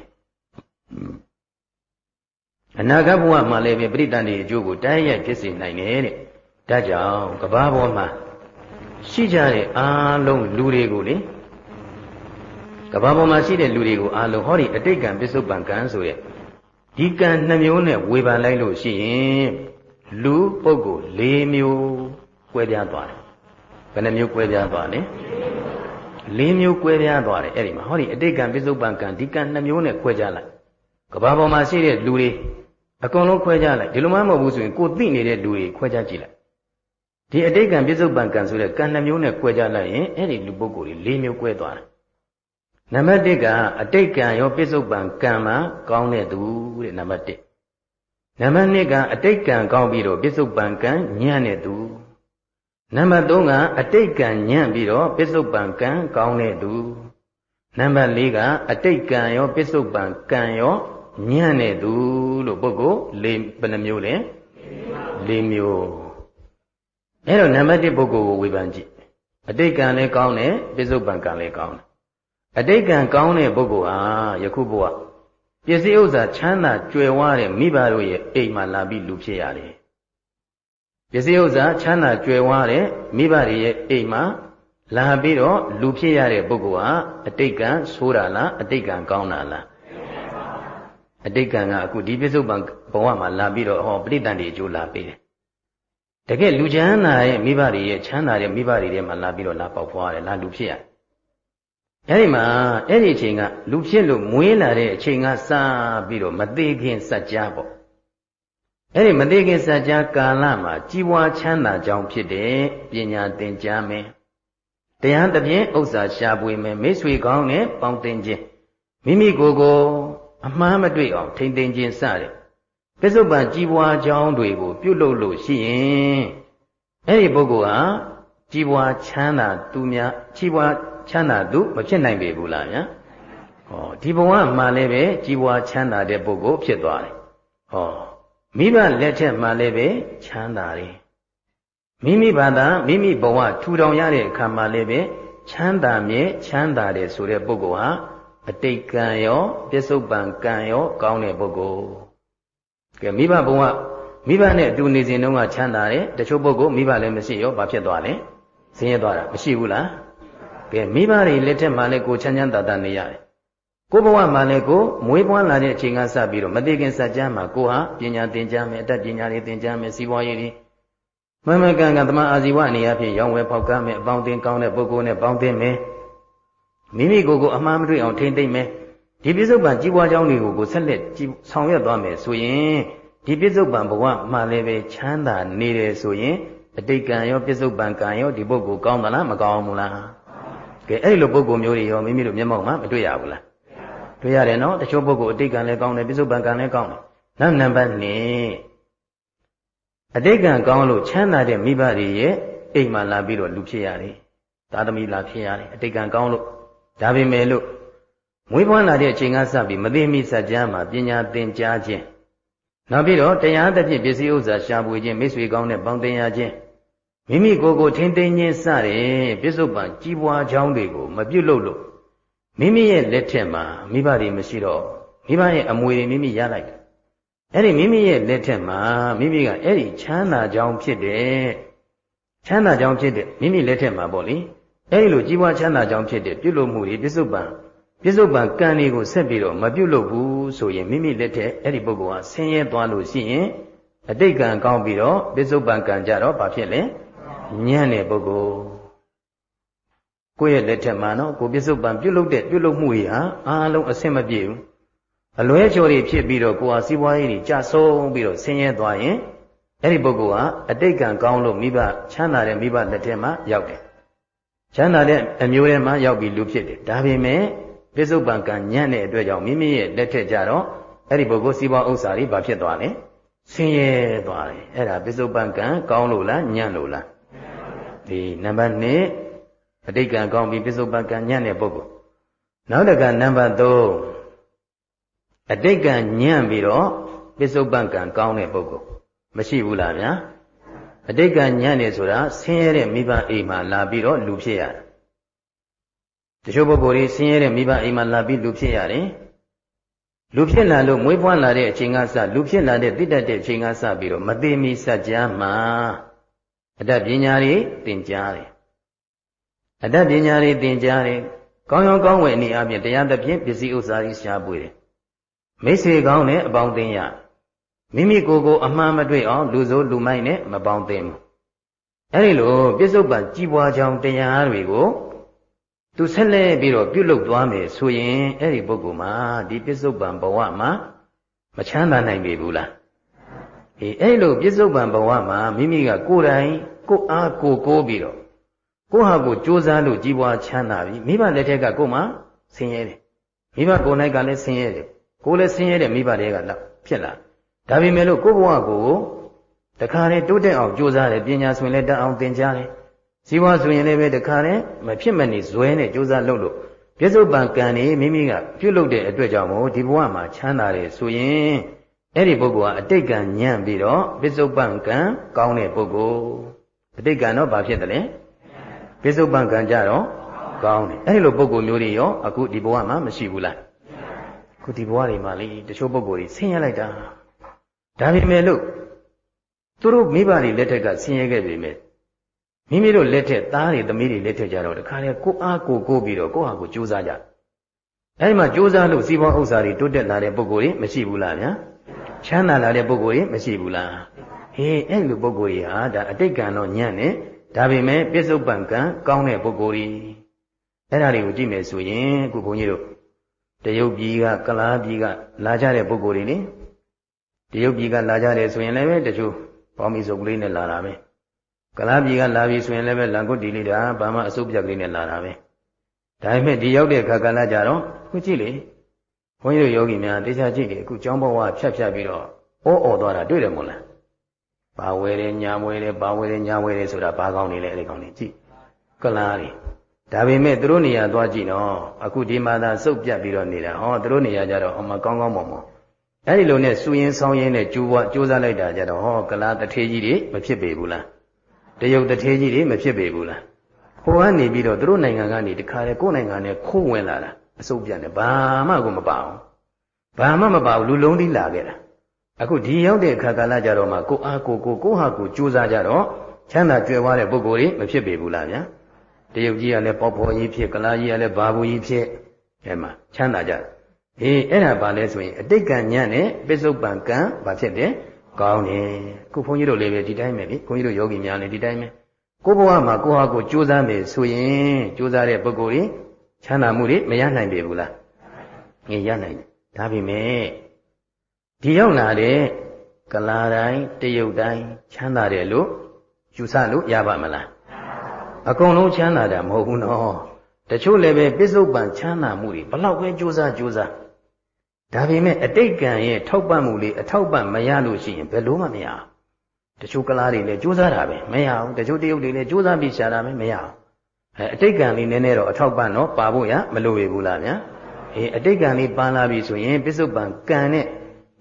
အနာဂတ်ဘဝမှာလည်းပဲပရိသတ်တွေအကျိုးကိုတိုက်ရိုက်ဖြစ်စေနိုင်တယ်တဲ့ဒါကြောင့်ကဘာပေါ်မှာရှိကြတဲ့အားလုံးလူတွေကိုလေ ကဘာပေါ်မှာရှိတဲ့လူတွေကိုအားလုံးဟောဒီအတိတ်ကံပစ္စုပန်ကံဆိုရဲ့ဒီကံနှမျိုးနဲ့ဝေဖန်လိုက်လို့ရှိရင်လူပုဂ္ဂိုလ်၄မျိုးကွဲပြားသွားတယ်ဘယ်နှမျိုးကွဲပြားသွားလဲ၄မျိုးကွဲပြားသွားတယ်အဲ့ဒီမှာဟောဒီအတိတ်ကံပစ္စုပန်ကံဒီကံနှမျိုးနဲ့ခွဲကြလိုက်ကဘာပေါ်မှာရှိတဲ့လူတွေအကုန်လုံးခွဲကြလိုက်ဒီလိုမှမဟုတ်ဘူးဆိုရင်ကိုသိနေတဲ့လူတွေခွဲကြကြည့်လိုက်ဒီအတိတ်ကံပစ္စုပန်ကံဆိုတဲ့ကံနှမျိုးနဲ့ခွဲကြလိုက်ရင်အဲ့ဒီလူပုဂ္ဂိုလ်တွေ၄မျိုးကွဲသွားတယ် နံပါတ်1ကအတိတ်ကံရောပြစ္ဆုတ်ပံကံမှာကောင်းတဲ့သူတဲ့နံပါတ်1နံပါတ်2ကအတိတ်ကံကောင်းပြီးတော့ပြစ္ဆုတ်ပံကံညံ့တဲ့သူနံပါတ်3ကအတိတ်ကံညံ့ပြီးတော့ပြစ္ဆုတ်ပံကံကောင်းတဲ့သူနံပါတ်4ကအတိတ်ကံရောပြစ္ဆုတ်ပံကံရောညံ့တဲ့သူလို့ပုဂ္ဂိုလ်၄ဘယ်နှမျိုးလဲ၄မျိုးအဲ့တော့နံပါတ်1ပုဂ္ဂိုလ်ကိုဝေဖန်ကြည့်အတိတ်ကံလည်းကောင်းတယ်ပြစ္ဆုတ်ပံကံလည်းကောင်းတယ် အတိတ်ကံကောင်းတဲ့ပုဂ္ဂိုလ်ဟာယခုဘဝပစ္စည်းဥစ္စာချမ်းသာကြွယ်ဝတဲ့မိဘတို့ရဲ့အိမ်မှာလာပြီးလူဖြစ်ရတယ်ပစ္စည်းဥစ္စာချမ်းသာကြွယ်ဝတဲ့မိဘတွေရဲ့အိမ်မှာလာပြီးတော့လူဖြစ်ရတဲ့ပုဂ္ဂိုလ်ဟာအတိတ်ကံဆိုးတာလားအတိတ်ကံကောင်းတာလားအတိတ်ကံကအခုဒီပစ္စုပန်ဘဝမှာလာပြီးတော့ဟောပဋိသန္ဓေအကျိုးလာပေးတယ်တကယ်လူချမ်းသာရဲ့မိဘတွေရဲ့ချမ်းသာတဲ့မိဘတွေထဲမှာလာပြီးတော့လာပေါက်ဖွားတယ်လာလူဖြစ်ရတယ် အဲဒီမှာအဲ့ဒီအချိန်ကလူဖြစ်လို့မွေးလာတဲ့အချိန်ကစပြီးတော့မသေးခင်စัจ जा ပေါ့အဲ့ဒီမသေးခင်စัจ जा ကာလမှာကြီးပွားချမ်းသာကြောင်းဖြစ်တဲ့ပညာသင်ကြားမယ်တရားသဖြင့်ဥစ္စာရှားပွေမယ်မိတ်ဆွေကောင်းနဲ့ပေါင်းတင်ခြင်းမိမိကိုယ်ကိုအမှားမတွေ့အောင်ထိမ့်သိမ်းခြင်းစတဲ့ပစ္စုပန်ကြီးပွားကြောင်းတွေကို ပြုလုပ်လို့ရှိရင်အဲ့ဒီပုဂ္ဂိုလ်ဟာကြီးပွားချမ်းသာသူများကြီးပွား ချမ်းသာသူမဖြစ်နိုင်ပေဘူးလားဗျာဟောဒီဘဝမှာလည်းပဲကြီးပွားချမ်းသာတဲ့ပုဂ္ဂိုလ်ဖြစ်သွားတယ်ဟောမိဘလက်ထက်မှာလည်းပဲချမ်းသာတယ်မိမိဘာသာမိမိဘဝထူထောင်ရတဲ့အခါမှာလည်းပဲချမ်းသာမြဲချမ်းသာတယ်ဆိုတဲ့ပုဂ္ဂိုလ်ဟာအတိတ်ကံရောပြစ္ဆုတ်ပံကံရောကောင်းတဲ့ပုဂ္ဂိုလ်ကဲမိဘဘဝမိဘနဲ့အတူနေစဉ်တုန်းကချမ်းသာတယ်တချို့ပုဂ္ဂိုလ်မိဘလည်းမရှိရောဘာဖြစ်သွားလဲဆင်းရဲသွားတာမရှိဘူးလား ကဲမိဘတွေလက်ထက်မှာလည်းကိုချမ်းချမ်းသာသာနေရတယ်ကိုဘဝမှာလည်းကိုမွေးပွားလာတဲ့အချိန်ကစပြီးတော့မသိခင်စัจ जा မှာကိုဟာပညာသင်ကြားမယ်အတတ်ပညာတွေသင်ကြားမယ်စီးပွားရေးတွေမမကန်ကတမအာဇီဝအနေအချင်းရောင်းဝယ်ဖောက်ကားမယ်အပေါင်းအသင်းကောင်းတဲ့ပုဂ္ဂိုလ်နဲ့ပေါင်းသင်းမယ်မိမိကိုယ်ကိုအမှားမတွေ့အောင်ထိမ့်သိမ့်မယ်ဒီပြစ္ဆုတ်ပံကြီးပွားကြောင်းတွေကိုကိုဆက်လက်ဆောင်ရွက်သွားမယ်ဆိုရင်ဒီပြစ္ဆုတ်ပံဘဝမှာလည်းပဲချမ်းသာနေတယ်ဆိုရင်အတိတ်ကံရောပြစ္ဆုတ်ပံကံရောဒီပုဂ္ဂိုလ်ကောင်းသလားမကောင်းဘူးလားကဲ အဲ့လိုပုဂ္ဂိုလ်မျိုးတွေရောမိမိတို့မျက်မှောက်မှာမတွေ့ရဘူးလားတွေ့ရတယ်နော်တချို့ပုဂ္ဂိုလ်အတိတ်ကံလည်းကောင်းတယ်ပြစ္ဆုတ်ပံကံလည်းကောင်းတယ်နောက်နံပါတ်2အတိတ်ကံကောင်းလို့ချမ်းသာတဲ့မိဘတွေရဲ့အိမ်မှာလာပြီးတော့လူဖြစ်ရတယ်။သာသမီလာဖြစ်ရတယ်အတိတ်ကံကောင်းလို့ဒါပေမဲ့လို့မွေးဖွားလာတဲ့အချိန်ကစပြီးမသိမိစัจ जा မှာပညာသင်ကြားခြင်းနောက်ပြီးတော့တရားသဖြင့်ပစ္စည်းဥစ္စာရှာဖွေခြင်းမိတ်ဆွေကောင်းနဲ့ပေါင်းသင်ရခြင်း မိမိကိုယ်ကိုထိမ့်သိမ်းခြင်းစတဲ့ပြစ္ဆုတ်ပံကြီးပွားကြောင်းတွေကိုမပြုတ်လို့လို့မိမိရဲ့လက်ထက်မှာမိဘတွေမရှိတော့မိဘရဲ့အမွေတွေမိမိရလိုက်တယ်အဲ့ဒီမိမိရဲ့လက်ထက်မှာမိမိကအဲ့ဒီချမ်းသာကြောင်းဖြစ်တဲ့ချမ်းသာကြောင်းဖြစ်တဲ့မိမိလက်ထက်မှာပေါ့လေအဲ့ဒီလိုကြီးပွားချမ်းသာကြောင်းဖြစ်တဲ့ပြုလုပ်မှုတွေပြစ္ဆုတ်ပံပြစ္ဆုတ်ပံကံတွေကိုဆက်ပြီးတော့မပြုလုပ်ဘူးဆိုရင်မိမိလက်ထက်အဲ့ဒီပုဂ္ဂိုလ်ဟာဆင်းရဲသွားလို့ရှိရင်အတိတ်ကံကောင်းပြီးတော့ပြစ္ဆုတ်ပံကံကြတော့ဘာဖြစ်လဲ ညံ့တဲ့ပုဂ္ဂိုလ်ကိုယ့်ရဲ့လက်ထက်မှာနော်ကိုပြစ္ဆုတ်ပံပြုလုပ်တဲ့ပြုလုပ်မှုတွေဟာအားလုံးအဆင်မပြေဘူးအလွဲချော်တွေဖြစ်ပြီးတော့ကိုယ်ဟာစီးပွားရေးတွေကြဆုံးပြီးတော့ဆင်းရဲသွားရင်အဲ့ဒီပုဂ္ဂိုလ်ဟာအတိတ်ကံကောင်းလို့မိဘချမ်းသာတဲ့မိဘလက်ထဲမှာရောက်တယ်ချမ်းသာတဲ့အမျိုးထဲမှာရောက်ပြီးလူဖြစ်တယ်ဒါပေမဲ့ပစ္စုပန်ကံညံ့တဲ့အတွက်ကြောင့်မိမိရဲ့လက်ထက်ကြတော့အဲ့ဒီပုဂ္ဂိုလ်စီးပွားဥစ္စာတွေဘာဖြစ်သွားလဲဆင်းရဲသွားတယ်အဲ့ဒါပစ္စုပန်ကံကောင်းလို့လားညံ့လို့လား ဒီနံပါတ်1အတိတ်ကံကောင်းပြီးပစ္စုပန်ကံညံ့တဲ့ပုဂ္ဂိုလ်နောက်တစ်ခါနံပါတ်3အတိတ်ကညံ့ပြီးတော့ပစ္စုပန်ကံကောင်းတဲ့ပုဂ္ဂိုလ်မရှိဘူးလားဗျာအတိတ်ကညံ့နေဆိုတာဆင်းရဲတဲ့မိဘအိမ်မှာလာပြီးတော့လူဖြစ်ရတယ်တချို့ပုဂ္ဂိုလ်တွေဆင်းရဲတဲ့မိဘအိမ်မှာလာပြီးလူဖြစ်ရတယ်လူဖြစ်လာလို့မွေးဖွားလာတဲ့အချိန်ကစလူဖြစ်လာတဲ့တိတ္တတဲ့အချိန်ကစပြီးတော့မသိမီစัจ जा မှာ အတတ်ပညာတွေသင်ကြားတယ်အတတ်ပညာတွေသင်ကြားတယ်ကောင်းရောင်းကောင်းဝယ်နေအပြင်တရားသဖြင့်ပစ္စည်းဥစ္စာတွေရှားပွေတယ်မိတ်ဆွေကောင်းနဲ့အပေါင်းအသင်းရမိမိကိုယ်ကိုအမှားမတွေ့အောင်လူဆိုလူမိုက်နဲ့မပေါင်းသင်းဘူးအဲဒီလိုပြစ္ဆုတ်ပံကြီးပွားကြောင်းတရားတွေကိုသူဆက်လက်ပြီးတော့ပြုလုပ်သွားမယ်ဆိုရင်အဲ့ဒီပုဂ္ဂိုလ်မှာဒီပြစ္ဆုတ်ပံဘဝမှာမချမ်းသာနိုင်ပြီဘူးလားအေးအဲ့လိုပြစ္ဆုတ်ပံဘဝမှာမိမိကကိုယ်တိုင် ကိုအားကိုကိုးပြီးတော့ကိုဟာကိုကြိုးစားလို့ကြီးပွားချမ်းသာပြီမိဘလက်ထက်ကကိုမှဆင်းရဲတယ်မိဘကိုယ်၌ကလည်းဆင်းရဲတယ်ကိုယ်လည်းဆင်းရဲတဲ့မိဘတွေကလောက်ဖြစ်လာဒါပေမဲ့လို့ကိုယ့်ဘဝကိုတခါတည်းတိုးတက်အောင်ကြိုးစားတယ်ပညာဆိုရင်လည်းတတ်အောင်သင်ကြားတယ်ဇီဝဆိုရင်လည်းပဲတခါတည်းမဖြစ်မနေဇွဲနဲ့ကြိုးစားလုပ်လို့ပြစ္ဆုတ်ပံကံနေမိမိကပြုတ်လုပ်တဲ့အတွက်ကြောင့်မို့ဒီဘဝမှာချမ်းသာတယ်ဆိုရင်အဲ့ဒီပုဂ္ဂိုလ်ဟာအတိတ်ကံညံ့ပြီးတော့ပြစ္ဆုတ်ပံကံကောင်းတဲ့ပုဂ္ဂိုလ် အတိတ်ကံတော့ဘာဖြစ်တယ်လဲပစ္စုပန်ကံကြတော့ကောင်းတယ်အဲ့ဒီလိုပုံကိုမျိုးတွေရောအခုဒီဘဝမှာမရှိဘူးလားအခုဒီဘဝတွေမှာလေတချို့ပုံကိုယ်တွေဆင်းရဲလိုက်တာဒါပေမဲ့လို့သူတို့မိဘတွေလက်ထက်ကဆင်းရဲခဲ့ပေမဲ့မိမိတို့လက်ထက်သားတွေသမီးတွေလက်ထက်ကြတော့တခါလေကိုအားကိုကိုပြီးတော့ကိုဟာကိုကြိုးစားကြအဲဒီမှာကြိုးစားလို့စီးပွားဥစ္စာတွေတိုးတက်လာတဲ့ပုံကိုယ်တွေမရှိဘူးလားဗျာချမ်းသာလာတဲ့ပုံကိုယ်တွေမရှိဘူးလား ဟေးအဲ့လိုပုံကိုယ်ကြီးဟာဒါအတိတ်ကံတော့ညံ့နေဒါပေမဲ့ပြစ္ဆုတ်ပံကံကောင်းတဲ့ပုံကိုယ်ကြီးအဲ့ဒါတွေကိုကြည့်မယ်ဆိုရင်အခုဘုန်းကြီးတို့တရုတ်ပြည်ကကလားပြည်ကလာကြတဲ့ပုံကိုယ်တွေလေတရုတ်ပြည်ကလာကြတယ်ဆိုရင်လည်းပဲတချို့ပေါင်းမီစုပ်ကလေးနဲ့လာတာပဲကလားပြည်ကလာပြီဆိုရင်လည်းပဲလန်ကွတ်တီလေးတာဘာမှအစုပ်ပြက်ကလေးနဲ့လာတာပဲဒါပေမဲ့ဒီရောက်တဲ့အခါကလည်းကြတော့ခုကြည့်လေဘုန်းကြီးတို့ယောဂီများတေချာကြည့်လေအခုကျောင်းဘဝဖြတ်ဖြတ်ပြီးတော့အောအော်သွားတာတွေ့တယ်မို့လား ဘာဝဲတယ်ညာဝဲတယ်ဘာဝဲတယ်ညာဝဲတယ်ဆိုတာဘာကောင်းနေလဲအဲ့ဒီကောင်းနေကြည့်ကလားတွေဒါပေမဲ့သူတို့နေရာသွားကြည့်နော်အခုဒီမှာသာစုပ်ပြတ်ပြီးတော့နေတာဟောသူတို့နေရာကြတော့အမကောင်းကောင်းမွန်မွန်အဲ့ဒီလိုနဲ့စူရင်ဆောင်းရင်နဲ့ကျိုးပွားကျိုးစားလိုက်တာကြတော့ဟောကလားတထေးကြီးတွေမဖြစ်ပေဘူးလားတရုတ်တထေးကြီးတွေမဖြစ်ပေဘူးလားဟိုကနေပြီးတော့သူတို့နိုင်ငံကနေတခါလေကိုယ်နိုင်ငံနဲ့ခိုးဝင်လာတာအစုပ်ပြန်တယ်ဘာမှကိုမပါအောင်ဘာမှမပါဘူးလူလုံးလေးလာခဲ့တာ အခုဒီရောက်တဲ့အခါကာလကြတော့မှကိုအားကိုကိုကိုဟာကိုကြိုးစားကြတော့ချမ်းသာကြွယ်ဝတဲ့ပုဂ္ဂိုလ်တွေမဖြစ်ပေဘူးလားဗျာတရုတ်ကြီးကလည်းပေါပေါ်ကြီးဖြစ်ကလားကြီးကလည်းဘာဘူးကြီးဖြစ်အဲမှာချမ်းသာကြတယ်အေးအဲ့ဒါဘာလဲဆိုရင်အတိတ်ကညံ့နဲ့ပစ္စုပန်ကံဘာဖြစ်တယ်ကောင်းတယ်ခုဘုန်းကြီးတို့လည်းပဲဒီတိုင်းပဲလေဘုန်းကြီးတို့ယောဂီများလည်းဒီတိုင်းပဲကိုဘဝမှာကိုဟာကိုကြိုးစားမယ်ဆိုရင်ကြိုးစားတဲ့ပုဂ္ဂိုလ်ကြီးချမ်းသာမှုတွေမရနိုင်ပေဘူးလားငြိရနိုင်တယ်ဒါပေမဲ့ ဒီရောက်လာတဲ့ကလာတိုင်းတရုတ်တိုင်းချမ်းသာတယ်လို့ယူဆလို့ရပါမလားအကုန်လုံးချမ်းသာတာမဟုတ်ဘူးနော်တချို့လည်းပဲပြစ္ဆုတ်ပံချမ်းသာမှုတွေဘလောက်ပဲကြိုးစားကြိုးစားဒါပေမဲ့အတိတ်ကံရဲ့ထောက်ပံ့မှုလေးအထောက်ပံ့မရလို့ရှိရင်ဘယ်လို့မှမရဘူးတချို့ကလားတွေလည်းကြိုးစားတာပဲမရဘူးတချို့တရုတ်တွေလည်းကြိုးစားပြီးရှာတာပဲမရဘူးအဲအတိတ်ကံလေးနည်းနည်းတော့အထောက်ပံ့တော့ပါဖို့ရမလိုရဘူးလားဗျာအေးအတိတ်ကံလေးပန်းလာပြီဆိုရင်ပစ္စုပန်ကံနဲ့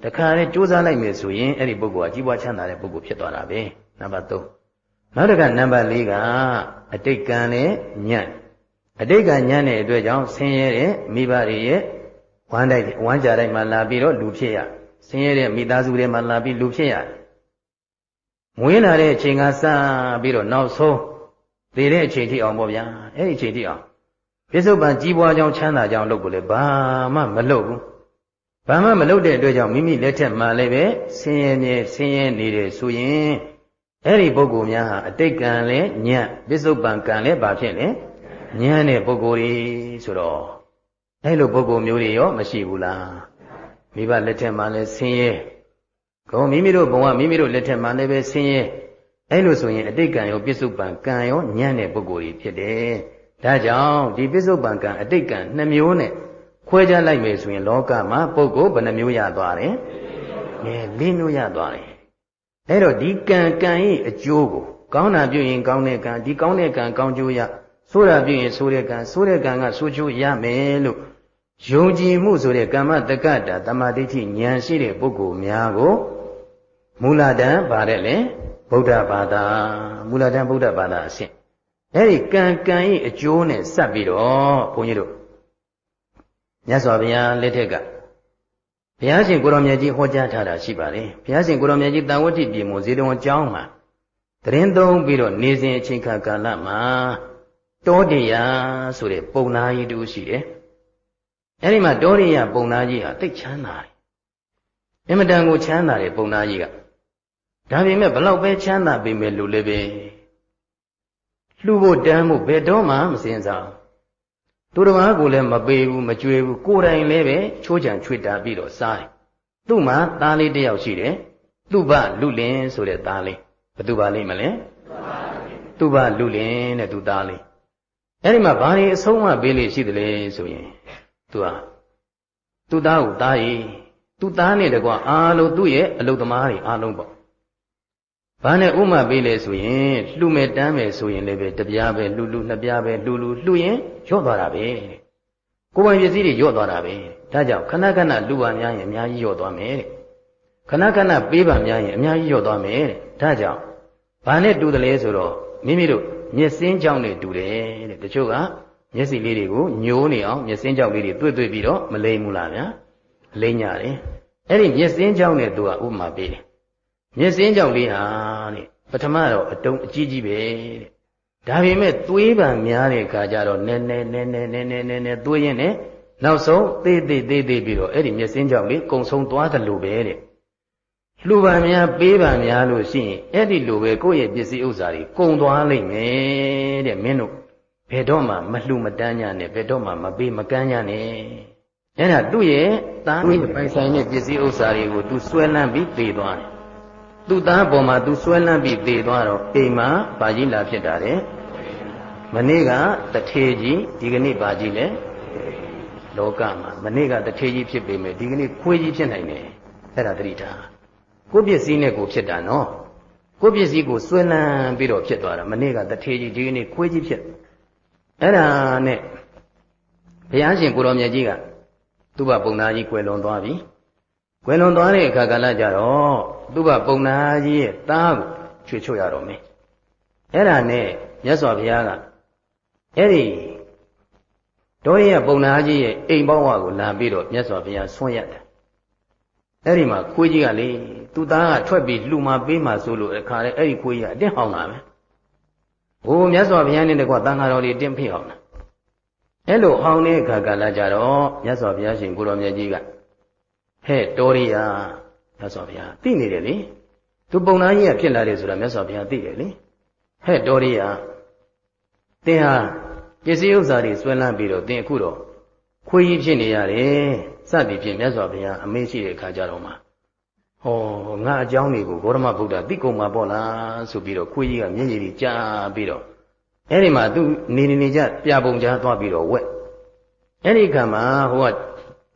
တခါနဲ့ကြိုးစားလိုက်မယ်ဆိုရင်အဲ့ဒီပုဂ္ဂိုလ်ကကြီးပွားချမ်းသာတဲ့ပုဂ္ဂိုလ်ဖြစ်သွားတာပဲနံပါတ်3နောက်တစ်ခါနံပါတ်4ကအတိတ်ကံနဲ့ညံ့အတိတ်ကညံ့တဲ့အတွက်ကြောင့်ဆင်းရဲတဲ့မိဘတွေရဲ့ဝမ်းတိုက်ဝမ်းကြတိုက်မှာလာပြီးတော့လူဖြစ်ရဆင်းရဲတဲ့မိသားစုတွေမှာလာပြီးလူဖြစ်ရမွေးလာတဲ့အချိန်ကစပြီးတော့နောက်ဆုံးသေတဲ့အချိန်ထိအောင်ပေါ့ဗျာအဲ့ဒီအချိန်ထိအောင်ပြစ္ဆုတ်ပံကြီးပွားကြောင်းချမ်းသာကြောင်းလုပ်ကိုလည်းဘာမှမလုပ်ဘူး ဘာမှမလုပ်တဲ့အတွက်ကြောင့်မိမိလက်ထက်မှာလည်းပဲဆင်းရဲနေဆင်းရဲနေတယ်ဆိုရင်အဲ့ဒီပုဂ္ဂိုလ်များဟာအတိတ်ကံလည်းညံ့ပြစ္ဆုတ်ပံကံလည်းဘာဖြစ်လဲညံ့တဲ့ပုဂ္ဂိုလ်ကြီးဆိုတော့အဲ့လိုပုဂ္ဂိုလ်မျိုးတွေရောမရှိဘူးလားမိဘလက်ထက်မှာလည်းဆင်းရဲကောမိမိတို့ဘဝမိမိတို့လက်ထက်မှာလည်းပဲဆင်းရဲအဲ့လိုဆိုရင်အတိတ်ကံရောပြစ္ဆုတ်ပံကံရောညံ့တဲ့ပုဂ္ဂိုလ်ကြီးဖြစ်တယ်ဒါကြောင့်ဒီပြစ္ဆုတ်ပံကံအတိတ်ကံနှစ်မျိုးနဲ့ ခွဲခြားလိုက်မယ်ဆိုရင်လောကမှာပုဂ္ဂိုလ်ဘယ်နှမျိုးရသွားတယ်။အဲလေးမျိုးရသွားတယ်။အဲ့တော့ဒီကံကံရဲ့အကျိုးကိုကောင်းတာပြုရင်ကောင်းတဲ့ကံဒီကောင်းတဲ့ကံကောင်းကျိုးရဆိုးတာပြုရင်ဆိုးတဲ့ကံဆိုးတဲ့ကံကဆိုးကျိုးရမယ်လို့ယုံကြည်မှုဆိုတဲ့ကမ္မတက္ကတာတမာတိဋ္ဌိဉာဏ်ရှိတဲ့ပုဂ္ဂိုလ်များကိုမူလတန်ဗါတဲ့လေဗုဒ္ဓဘာသာမူလတန်ဗုဒ္ဓဘာသာအဆင့်အဲ့ဒီကံကံရဲ့အကျိုးနဲ့စပ်ပြီးတော့ဘုန်းကြီးတို့ မြတ်စွာဘုရားလက်ထက်ကဘုရားရှင်ကိုရောင်မြတ်ကြီးဟောကြားထားတာရှိပါတယ်ဘုရားရှင်ကိုရောင်မြတ်ကြီးတန်ဝတိပြည်မူဇေတဝန်ကျောင်းမှာတရင်သုံးပြီးတော့နေစဉ်အချိန်ခါကာလမှာတောတေယဆိုတဲ့ပုံနာကြီးတူရှိတယ်အဲဒီမှာတောတေယပုံနာကြီးဟာတိတ်ချမ်းသာတယ်အင်မတန်ကိုချမ်းသာတယ်ပုံနာကြီးကဒါပေမဲ့ဘလောက်ပဲချမ်းသာပေမဲ့လူလည်းပဲလှူဖို့တန်းဖို့ဘယ်တော့မှမစင်စား သူတစ်ပါးကိုလည်းမပေးဘူးမကြွေးဘူးကိုယ်တိုင်လည်းပဲချိုးချံချွေတာပြီးတော့စားတယ်သူ့မှာသားလေးတစ်ယောက်ရှိတယ်သူ့ဘလူလင်ဆိုတဲ့သားလေးဘသူပါလိမ့်မလဲသူ့ဘလူလင်တဲ့သူသားလေးအဲ့ဒီမှာဘာတွေအဆုံးအမပေးလို့ရှိတယ်လဲဆိုရင်သူဟာသူ့သားကိုသားရီသူ့သားနဲ့တကွာအားလုံးသူ့ရဲ့အလုသမားတွေအားလုံးပေါ့ ဘာနဲ့ဥမာပေးလဲဆိုရင်လှူမဲ့တန်းမယ်ဆိုရင်လည်းပဲတပြားပဲလှူလှူနှစ်ပြားပဲလှူလှူလှူရင်ရော့သွားတာပဲကိုယ်ပိုင်ပစ္စည်းတွေရော့သွားတာပဲဒါကြောင့်ခဏခဏလှူပါများရင်အများကြီးရော့သွားမယ်တဲ့ခဏခဏပေးပါများရင်အများကြီးရော့သွားမယ်တဲ့ဒါကြောင့်ဘာနဲ့တူတယ်လဲဆိုတော့မိမိတို့မျက်စင်းကြောင့်နဲ့တူတယ်တဲ့တချို့ကမျက်စိလေးတွေကိုညိုးနေအောင်မျက်စင်းကြောင့်လေးတွေတွေ့တွေ့ပြီးတော့မလိမ့်ဘူးလားဗျာလိမ့်ကြတယ်အဲ့ဒီမျက်စင်းကြောင့်နဲ့သူကဥပမာပေးတယ် မျက်စင်းကြောင့်လေးဟာတဲ့ပထမတော့အတုံးအကြီးကြီးပဲတဲ့ဒါပေမဲ့သွေးပံများတဲ့အခါကျတော့နည်းနည်းနည်းနည်းနည်းနည်းနည်းနည်းသွေးရင်နဲ့နောက်ဆုံးသေးသေးသေးသေးပြီးတော့အဲ့ဒီမျက်စင်းကြောင့်လေးကုံဆုံးသွားတယ်လို့ပဲတဲ့လှူပံများပေးပံများလို့ရှိရင်အဲ့ဒီလိုပဲကိုယ့်ရဲ့ပစ္စည်းဥစ္စာတွေကုံသွားလိမ့်မယ်တဲ့မင်းတို့ဘယ်တော့မှမလှူမတန်းကြနဲ့ဘယ်တော့မှမပေးမကမ်းကြနဲ့အဲ့ဒါသူ့ရဲ့သားမိပိုင်ဆိုင်တဲ့ပစ္စည်းဥစ္စာတွေကိုသူဆွဲလန်းပြီးပေးသွားတယ် သူ့သားပေါ်မှာသူဆွဲလန်းပြီးပေးသွားတော့အိမ်မှာဘာကြီးလာဖြစ်တာတဲ့မနေ့ကတထေကြီးဒီကနေ့ဘာကြီးလဲလောကမှာမနေ့ကတထေကြီးဖြစ်ပေမဲ့ဒီကနေ့ခွေးကြီးဖြစ်နိုင်တယ်အဲ့ဒါတတိထားကိုပစ္စည်းနဲ့ကိုဖြစ်တာနော်ကိုပစ္စည်းကိုဆွဲလန်းပြီးတော့ဖြစ်သွားတာမနေ့ကတထေကြီးဒီကနေ့ခွေးကြီးဖြစ်အဲ့ဒါနဲ့ဘုရားရှင်ကိုရောင်မြတ်ကြီးကသူ့ဘပုံနာကြီးကွယ်လွန်သွားပြီ ကွယ်လွန်သွားတဲ့အခါကာလကြတော့သူ့ဘပုံနာကြီးရဲ့သားကိုချွေချွတ်ရတော့မင်းအဲ့ဒါနဲ့မြတ်စွာဘုရားကအဲ့ဒီဒေါရရပုံနာကြီးရဲ့အိမ်ပေါင်းဝကိုလာပြီးတော့မြတ်စွာဘုရားဆွန့်ရတာအဲ့ဒီမှာခွေးကြီးကလေသူ့သားကထွက်ပြီးလှူမှာပေးမှာဆိုလို့အခါလေအဲ့ဒီခွေးကြီးကအတင်းဟောင်းလာပဲ။ဟိုမြတ်စွာဘုရားနဲ့တကွာတန်ခါတော်တွေတင်းဖိအောင်လာ။အဲ့လိုဟောင်းတဲ့အခါကလာကြတော့မြတ်စွာဘုရားရှင်ကိုရောမြတ်ကြီးက ဟဲ့တော်ရိယာမြတ်စွာဘုရားသိနေတယ်လေသူပုံနာကြီးကဖြစ်လာတယ်ဆိုတာမြတ်စွာဘုရားသိတယ်လေဟဲ့တော်ရိယာသင်ဟာပစ္စည်းဥစ္စာတွေဆွဲလန်းပြီးတော့သင်အခုတော့ခွေးကြီးဖြစ်နေရတယ်စသည်ဖြင့်မြတ်စွာဘုရားအမေးရှိတဲ့အခါကျတော့မှဟောငါအကြောင်းတွေကိုဂေါရမဗုဒ္ဓသိကုန်မှာပေါ့လားဆိုပြီးတော့ခွေးကြီးကမျက်ရည်ကြီးကြားပြီးတော့အဲ့ဒီမှာသူနေနေနေကြပြပုံကြားသွားပြီးတော့ဝက်အဲ့ဒီခါမှာဟိုက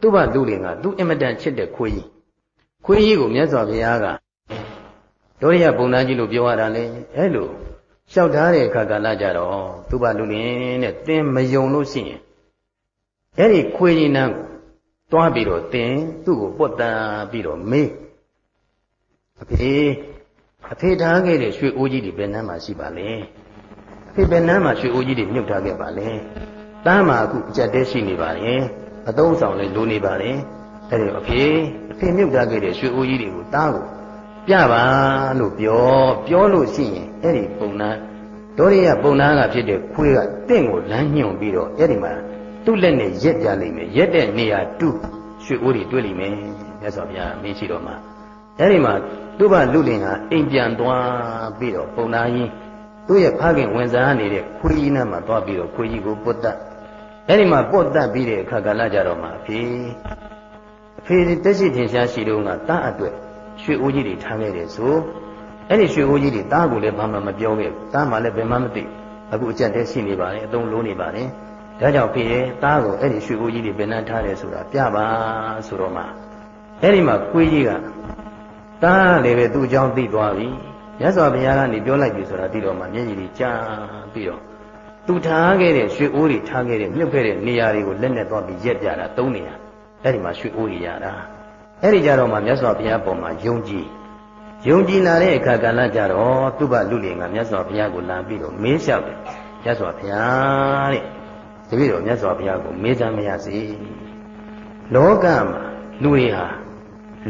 သူ့ဘသူ့လင်ကသူအင်မတန်ချစ်တဲ့ခွေးကြီးခွေးကြီးကိုမြတ်စွာဘုရားကဒုရိယပုံနာကြီးလို့ပြောရတာလေအဲ့လိုလျှောက်ထားတဲ့အခါကလည်းကြတော့သူ့ဘလူလင်တဲ့သင်မယုံလို့ရှိရင်အဲ့ဒီခွေးကြီးနန်းတွားပြီးတော့သင်သူ့ကိုပွတ်တန်ပြီးတော့မေးအဖေအဖေထားခဲ့တဲ့ရွှေအိုးကြီးတွေဘယ်နှမ်းမှာရှိပါလဲအဖေဘယ်နှမ်းမှာရွှေအိုးကြီးတွေမြုပ်ထားခဲ့ပါလဲတန်းမှာအခုအကြက်တဲရှိနေပါလေ အသုံးဆောင်လည်းလိုနေပါလေအဲ့ဒီအဖေအဖေမြုပ်ထားခဲ့တဲ့ရွှေအိုးကြီးတွေကိုတားကိုပြပါလို့ပြောပြောလို့ရှိရင်အဲ့ဒီပုံနာဒေါရိယပုံနာကဖြစ်တဲ့ခွေးကတင့်ကိုလမ်းညွှန်ပြီးတော့အဲ့ဒီမှာသူ့လက်နဲ့ရက်ပြလိမ့်မယ်ရက်တဲ့နေရာတူးရွှေအိုးတွေတွေ့လိမ့်မယ်မြတ်စွာဘုရားမင်းရှိတော်မှာအဲ့ဒီမှာသူ့ဘလူလင်ဟာအိမ်ပြန်သွားပြီးတော့ပုံနာကြီးသူ့ရဲ့ဖခင်ဝင်စားနေတဲ့ခွေးကြီးနားမှာသွားပြီးတော့ခွေးကြီးကိုပုတ်တက် အဲ့ဒီမှာပုတ်တက်ပြီးတဲ့အခါကလာကြတော့မှအဖေအဖေတက်ရှိထင်ရှားရှိတော့ကတားအတွက်ရွှေအိုးကြီးတွေထားခဲ့တယ်ဆိုအဲ့ဒီရွှေအိုးကြီးတွေတားကိုလည်းဘာမှမပြောခဲ့ဘူးတားမှလည်းဘယ်မှမသိအခုအကြက်တည်းရှိနေပါတယ်အသုံးလုံးနေပါတယ်ဒါကြောင့်ဖေရဲ့တားကိုအဲ့ဒီရွှေအိုးကြီးတွေဘယ်နှမ်းထားတယ်ဆိုတာပြပါဆိုတော့မှအဲ့ဒီမှာခွေးကြီးကတားလည်းပဲသူ့အကြောင်းသိသွားပြီမြတ်စွာဘုရားကနေပြောလိုက်ပြီဆိုတာသိတော့မှမျက်ရည်ကြီးကြားပြီးတော့ သူထားခဲ့တဲ့ရွှေအိုးတွေထားခဲ့တဲ့မြုပ်ခဲ့တဲ့နေရာတွေကိုလက်နဲ့သွားပြီးရက်ပြတာသုံးနေရအဲ့ဒီမှာရွှေအိုးတွေရတာအဲ့ဒီကြတော့မှမြတ်စွာဘုရားပေါ်မှာယုံကြည်ယုံကြည်လာတဲ့အခါကလည်းကြတော့သူ့ဘလူလင်ကမြတ်စွာဘုရားကိုလာပြီးတော့မေးလျှောက်တယ်မြတ်စွာဘုရားတဲ့တပည့်တော်မြတ်စွာဘုရားကိုမေးစမ်းမရစေလောကမှာလူတွေဟာ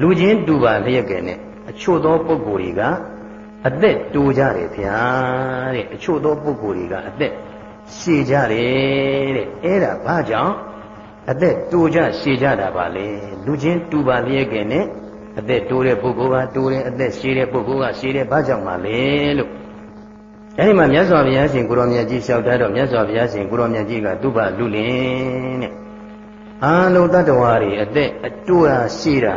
လူချင်းတူပါလျက်ကဲနဲ့အချို့သောပုဂ္ဂိုလ်တွေကအသက်တူကြတယ်ဗျာတဲ့အချို့သောပုဂ္ဂိုလ်တွေကအသက် ရှည်ကြတယ်တဲ့အဲ့ဒါဘာကြောင့်အသက်တူကြရှည်ကြတာပါလေလူချင်းတူပါလျက်ကဲနဲ့အသက်တိုးတဲ့ပုဂ္ဂိုလ်ကတိုးတယ်အသက်ရှည်တဲ့ပုဂ္ဂိုလ်ကရှည်တယ်ဘာကြောင့်ပါလဲလို့အဲဒီမှာမြတ်စွာဘုရားရှင်ကိုရောမြတ်ကြီးလျှောက်ထားတော့မြတ်စွာဘုရားရှင်ကိုရောမြတ်ကြီးကသူ့ဘလူလင်တဲ့အာလုံတတ္တဝါတွေအသက်အတူတာရှည်တာ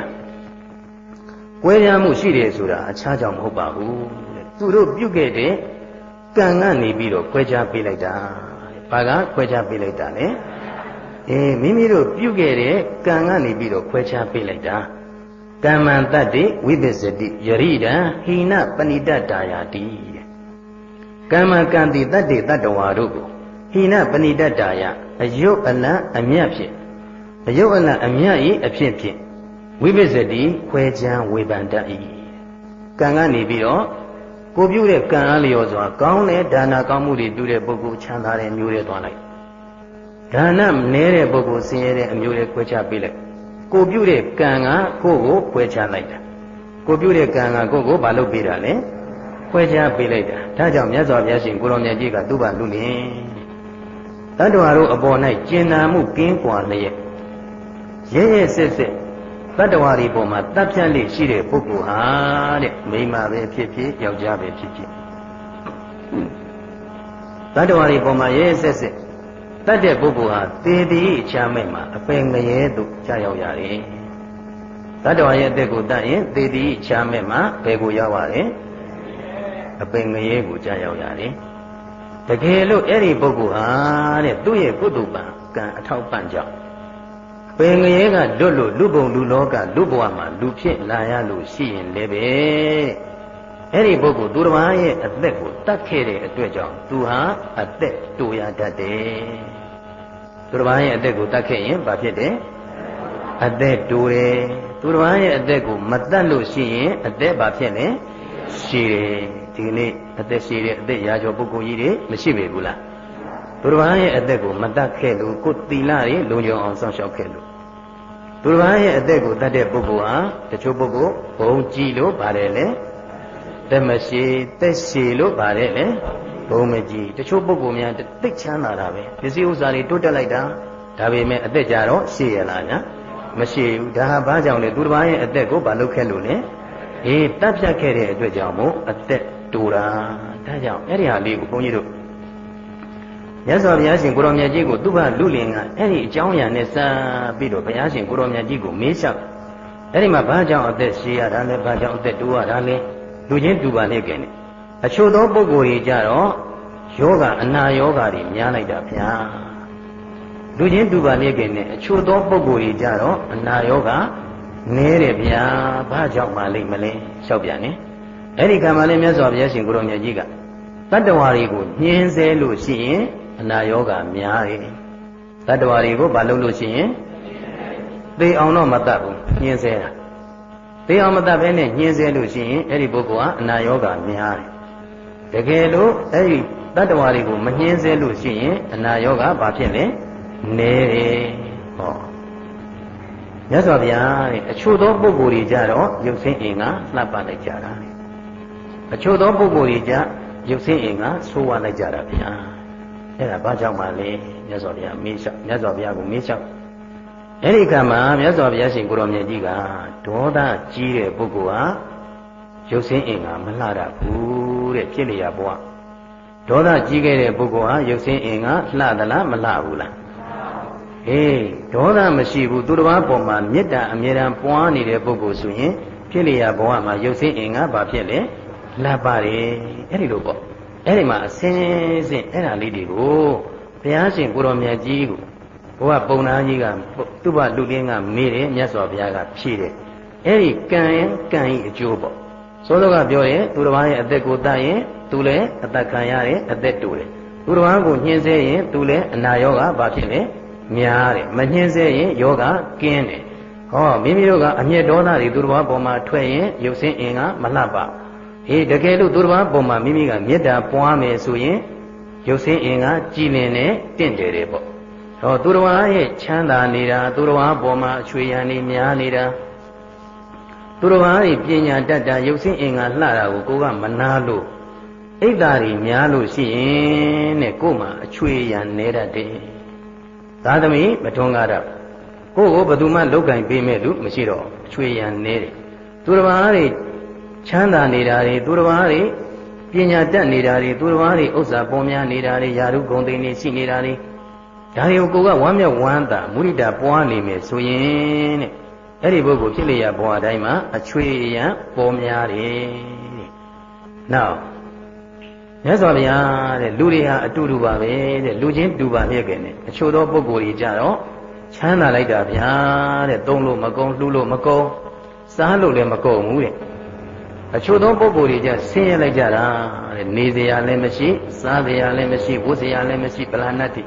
ကွဲပြားမှုရှိတယ်ဆိုတာအခြားကြောင့်မဟုတ်ပါဘူးတဲ့သူတို့ပြုတ်ခဲ့တဲ့ ကံကနေပြီးတော့ခွဲခြားပေးလိုက်တာဘာကခွဲခြားပေးလိုက်တာလဲအေးမိမိတို့ပြုတ်ခဲ့တဲ့ကံကနေပြီးတော့ခွဲခြားပေးလိုက်တာကမ္မံတတ္တိဝိသစ္စတိယရိဒံဟိနပဏိတတာယာတိတဲ့ကမ္မကံတိတတ္တိတတ္တဝါတို့ကိုဟိနပဏိတတာယအယုတ်အလံအမြတ်ဖြင့်အယုတ်အလံအမြတ်ဤအဖြစ်ဖြင့်ဝိပစ္စတိခွဲခြားဝေဖန်တတ်၏ကံကနေပြီးတော့ ကိုပြုတဲ့ကံအားလျော်စွာကောင်းတဲ့ဒါနာကောင်းမှုတွေပြုတဲ့ပုဂ္ဂိုလ်ချမ်းသာတဲ့မျိုးတွေသွားလိုက်ဒါနမနည်းတဲ့ပုဂ္ဂိုလ်ဆင်းရဲတဲ့အမျိုးတွေခွဲခြားပေးလိုက်ကိုပြုတဲ့ကံကကိုယ့်ကိုခွဲခြားလိုက်တာကိုပြုတဲ့ကံကကိုယ့်ကိုမလုပ်ပေးတာလေခွဲခြားပေးလိုက်တာဒါကြောင့်မြတ်စွာဘုရားရှင်ကိုရောင်မြတ်ကြီးကသူ့ဘာလူလင်တတ္တဝါတို့အပေါ်၌ကျင်နာမှုကင်းကွာလျက်ရဲရဲစစ်စစ် တတ္တဝါတွေပေါ်မှာတပ်ဖြတ်လိရှိတဲ့ပုဂ္ဂိုလ်ဟာတဲ့မိမပဲဖြစ်ဖြစ်ယောက်ျားပဲဖြစ်ဖြစ်တတ္တဝါတွေပေါ်မှာရဲရဲစစ်စစ်တတ်တဲ့ပုဂ္ဂိုလ်ဟာသေသည်ချမ်းမဲ့မှာအပင်ငရဲသို့ကြာရောက်ရတယ်တတ္တဝါရဲ့အသက်ကိုတတ်ရင်သေသည်ချမ်းမဲ့မှာဘယ်ကိုရောက်ရလဲအပင်ငရဲကိုကြာရောက်ရတယ်တကယ်လို့အဲ့ဒီပုဂ္ဂိုလ်ဟာတဲ့သူ့ရဲ့ကုသိုလ်ပံကံအထောက်ပံ့ကြောင့် ပင်ငရဲကလွတ်လို့လူပုံလူလောကလူဘဝမှာလူဖြစ်လာရလို့ရှိရင်လည်းပဲအဲ့ဒီပုဂ္ဂိုလ်သူတစ်ပါးရဲ့အသက်ကိုတတ်ခဲ့တဲ့အတွက်ကြောင့်သူဟာအသက်တူရတတ်တယ်သူတစ်ပါးရဲ့အသက်ကိုတတ်ခဲ့ရင်ဘာဖြစ်တယ်အသက်တူတယ်သူတစ်ပါးရဲ့အသက်ကိုမတတ်လို့ရှိရင်အသက်ဘာဖြစ်လဲရှိတယ်ဒီနေ့အသက်ရှိတဲ့အသက်ရာကျော်ပုဂ္ဂိုလ်ကြီးတွေမရှိပေဘူးလားသူတစ်ပါးရဲ့အသက်ကိုမတတ်ခဲ့လို့ကိုယ်သီလတွေလုံခြုံအောင်စောင့်ရှောက်ခဲ့လို့ သူတစ်ပါးရဲ့အသက်ကိုတတ်တဲ့ပုဂ္ဂိုလ်ဟာတချို့ပုဂ္ဂိုလ်ဘုံကြည့်လို့ပါတယ်လေတက်မရှိတက်ရှိလို့ပါတယ်လေဘုံမကြည့်တချို့ပုဂ္ဂိုလ်များတိတ်ချမ်းသာတာပဲပစ္စည်းဥစ္စာတွေတိုးတက်လိုက်တာဒါပေမဲ့အသက်ကြတော့ရှည်ရလားညာမရှိဘူးဒါဟာဘာကြောင့်လဲသူတစ်ပါးရဲ့အသက်ကိုဘာလုပ်ခဲ့လို့လဲအေးတတ်ဖြတ်ခဲ့တဲ့အတွက်ကြောင့်မို့အသက်တူတာဒါကြောင့်အဲ့ဒီဟာလေးကိုဘုန်းကြီးတို့ မြတ်စွာဘုရားရှင်ကိုရောမြတ်ကြီးကိုသူ့ဘာလူလင်ကအဲ့ဒီအကြောင်းအရာနဲ့စပြီးတော့ဘုရားရှင်ကိုရောမြတ်ကြီးကိုမေးလျှောက်အဲ့ဒီမှာဘာကြောင့်အသက်ရှည်ရတာလဲဘာကြောင့်အသက်တူရတာလဲလူချင်းတူပါနဲ့ကဲနေအချို့သောပုဂ္ဂိုလ်တွေကြတော့ယောဂအနာယောဂတွေများလိုက်တာဗျာလူချင်းတူပါနဲ့ကဲနေအချို့သောပုဂ္ဂိုလ်တွေကြတော့အနာယောဂနဲတယ်ဗျာဘာကြောင့်မှလိမ့်မလဲလျှောက်ပြန်နေအဲ့ဒီကံမှာလည်းမြတ်စွာဘုရားရှင်ကိုရောမြတ်ကြီးကတတ္တဝါတွေကိုညှင်းဆဲလို့ရှိရင် အနာယောဂများတယ်တတ္တဝါတွေကိုဘာလုပ်လို့ရှိရင်သိအောင်တော့မတတ်ဘူးညှင်းဆဲတာသိအောင်မတတ်ဘဲနဲ့ညှင်းဆဲလို့ရှိရင်အဲ့ဒီပုဂ္ဂိုလ်ဟာအနာယောဂများတယ်တကယ်လို့အဲ့ဒီတတ္တဝါတွေကိုမညှင်းဆဲလို့ရှိရင်အနာယောဂဘာဖြစ်လဲနဲတယ်ဟောမြတ်စွာဘုရားတဲ့အချို့သောပုဂ္ဂိုလ်တွေကြတော့ရုပ်ဆင်းအင်ကလှပ်ပလိုက်ကြတာအချို့သောပုဂ္ဂိုလ်တွေကြရုပ်ဆင်းအင်ကဆိုးဝါးလိုက်ကြတာဗျာ အဲ့ဒါဘာကြောင့်မှလဲမြတ်စွာဘုရားမေးလျှောက်မြတ်စွာဘုရားကိုမေးလျှောက်အဲ့ဒီကံမှာမြတ်စွာဘုရားရှင်ကိုရောင်မြတ်ကြီးကဒေါသကြီးတဲ့ပုဂ္ဂိုလ်ဟာရုပ်ဆင်းအင်ကမလှတတ်ဘူးတဲ့ဖြစ်လျာဘဝဒေါသကြီးခဲ့တဲ့ပုဂ္ဂိုလ်ဟာရုပ်ဆင်းအင်ကလှသလားမလှဘူးလားဟေးဒေါသမရှိဘူးသူတစ်ပါးပေါ်မှာမေတ္တာအမြဲတမ်းပွားနေတဲ့ပုဂ္ဂိုလ်ဆိုရင်ဖြစ်လျာဘဝမှာရုပ်ဆင်းအင်ကဘာဖြစ်လဲလှပါတယ်အဲ့ဒီလိုပေါ့ အဲ့ဒီမှာအစင်းစင်းအဲ့ဒါလေးတွေကိုဘုရားရှင်ကိုတော်မြတ်ကြီးကိုဘုရားပုံနာကြီးကသူ့ဘလူလင်းကမေးတယ်မြတ်စွာဘုရားကဖြေတယ်အဲ့ဒီကံရင်ကံဤအကျိုးပေါ့သောသောကပြောတယ်သူတစ်ပါးရဲ့အသက်ကိုတတ်ရင်သူလည်းအသက်ခံရတယ်အသက်တူတယ်သူတစ်ပါးကိုညှင်းဆဲရင်သူလည်းအနာရောဂါဘာဖြစ်လဲများတယ်မညှင်းဆဲရင်ယောဂကင်းတယ်ဟောမိမိတို့ကအမျက်ဒေါသတွေသူတစ်ပါးပေါ်မှာထွက်ရင်ရုပ်ဆင်းအင်ကမလှပ ဟေးတကယ်လို့သူတစ်ပါးပုံမှာမိမိကမေတ္တာပွားမယ်ဆိုရင်ရုပ်ဆင်းအင်ကကြည်လင်နဲ့တင့်တယ်တယ်ပေါ့ဟောသူတစ်ပါးရဲ့ချမ်းသာနေတာသူတစ်ပါးပုံမှာအချွေရံနေများနေတာသူတစ်ပါးရဲ့ပညာတတ်တာရုပ်ဆင်းအင်ကလှတာကိုကိုကမနာလို့အိတ်သာတွေများလို့ရှိရင်တဲ့ကို့မှာအချွေရံနေတတ်တယ်သာသမီမထွန်းကားတော့ကို့ကိုဘယ်သူမှလောက်ကင်ပေးမဲ့လူမရှိတော့အချွေရံနေတယ်သူတစ်ပါးတွေ ချမ်းသာနေတာတွေသူတစ်ပါးတွေပညာတတ်နေတာတွေသူတစ်ပါးတွေဥစ္စာပေါ်များနေတာတွေယာရုဂုံသိနေရှိနေတာတွေဒါတွေကိုကိုကဝမ်းမြောက်ဝမ်းသာမုရိဒပွားနေမယ်ဆိုရင်တဲ့အဲ့ဒီပုဂ္ဂိုလ်ဖြစ်လျက်ဘဝတိုင်းမှာအချွေရန်ပေါ်များတယ်တဲ့နောက်မြတ်စွာဘုရားတဲ့လူတွေဟာအတူတူပါပဲတဲ့လူချင်းတူပါမြဲခင်နဲ့အချို့သောပုဂ္ဂိုလ်ကြီးကြတော့ချမ်းသာလိုက်တာဗျာတဲ့သုံးလို့မကုန်လှူလို့မကုန်စားလို့လည်းမကုန်ဘူးတဲ့ အချို့သောပုဂ္ဂိုလ်တွေကြဆင်းရဲလိုက်ကြတာတဲ့နေစရာလည်းမရှိစားစရာလည်းမရှိဝတ်စရာလည်းမရှိပလာဏတ်တိ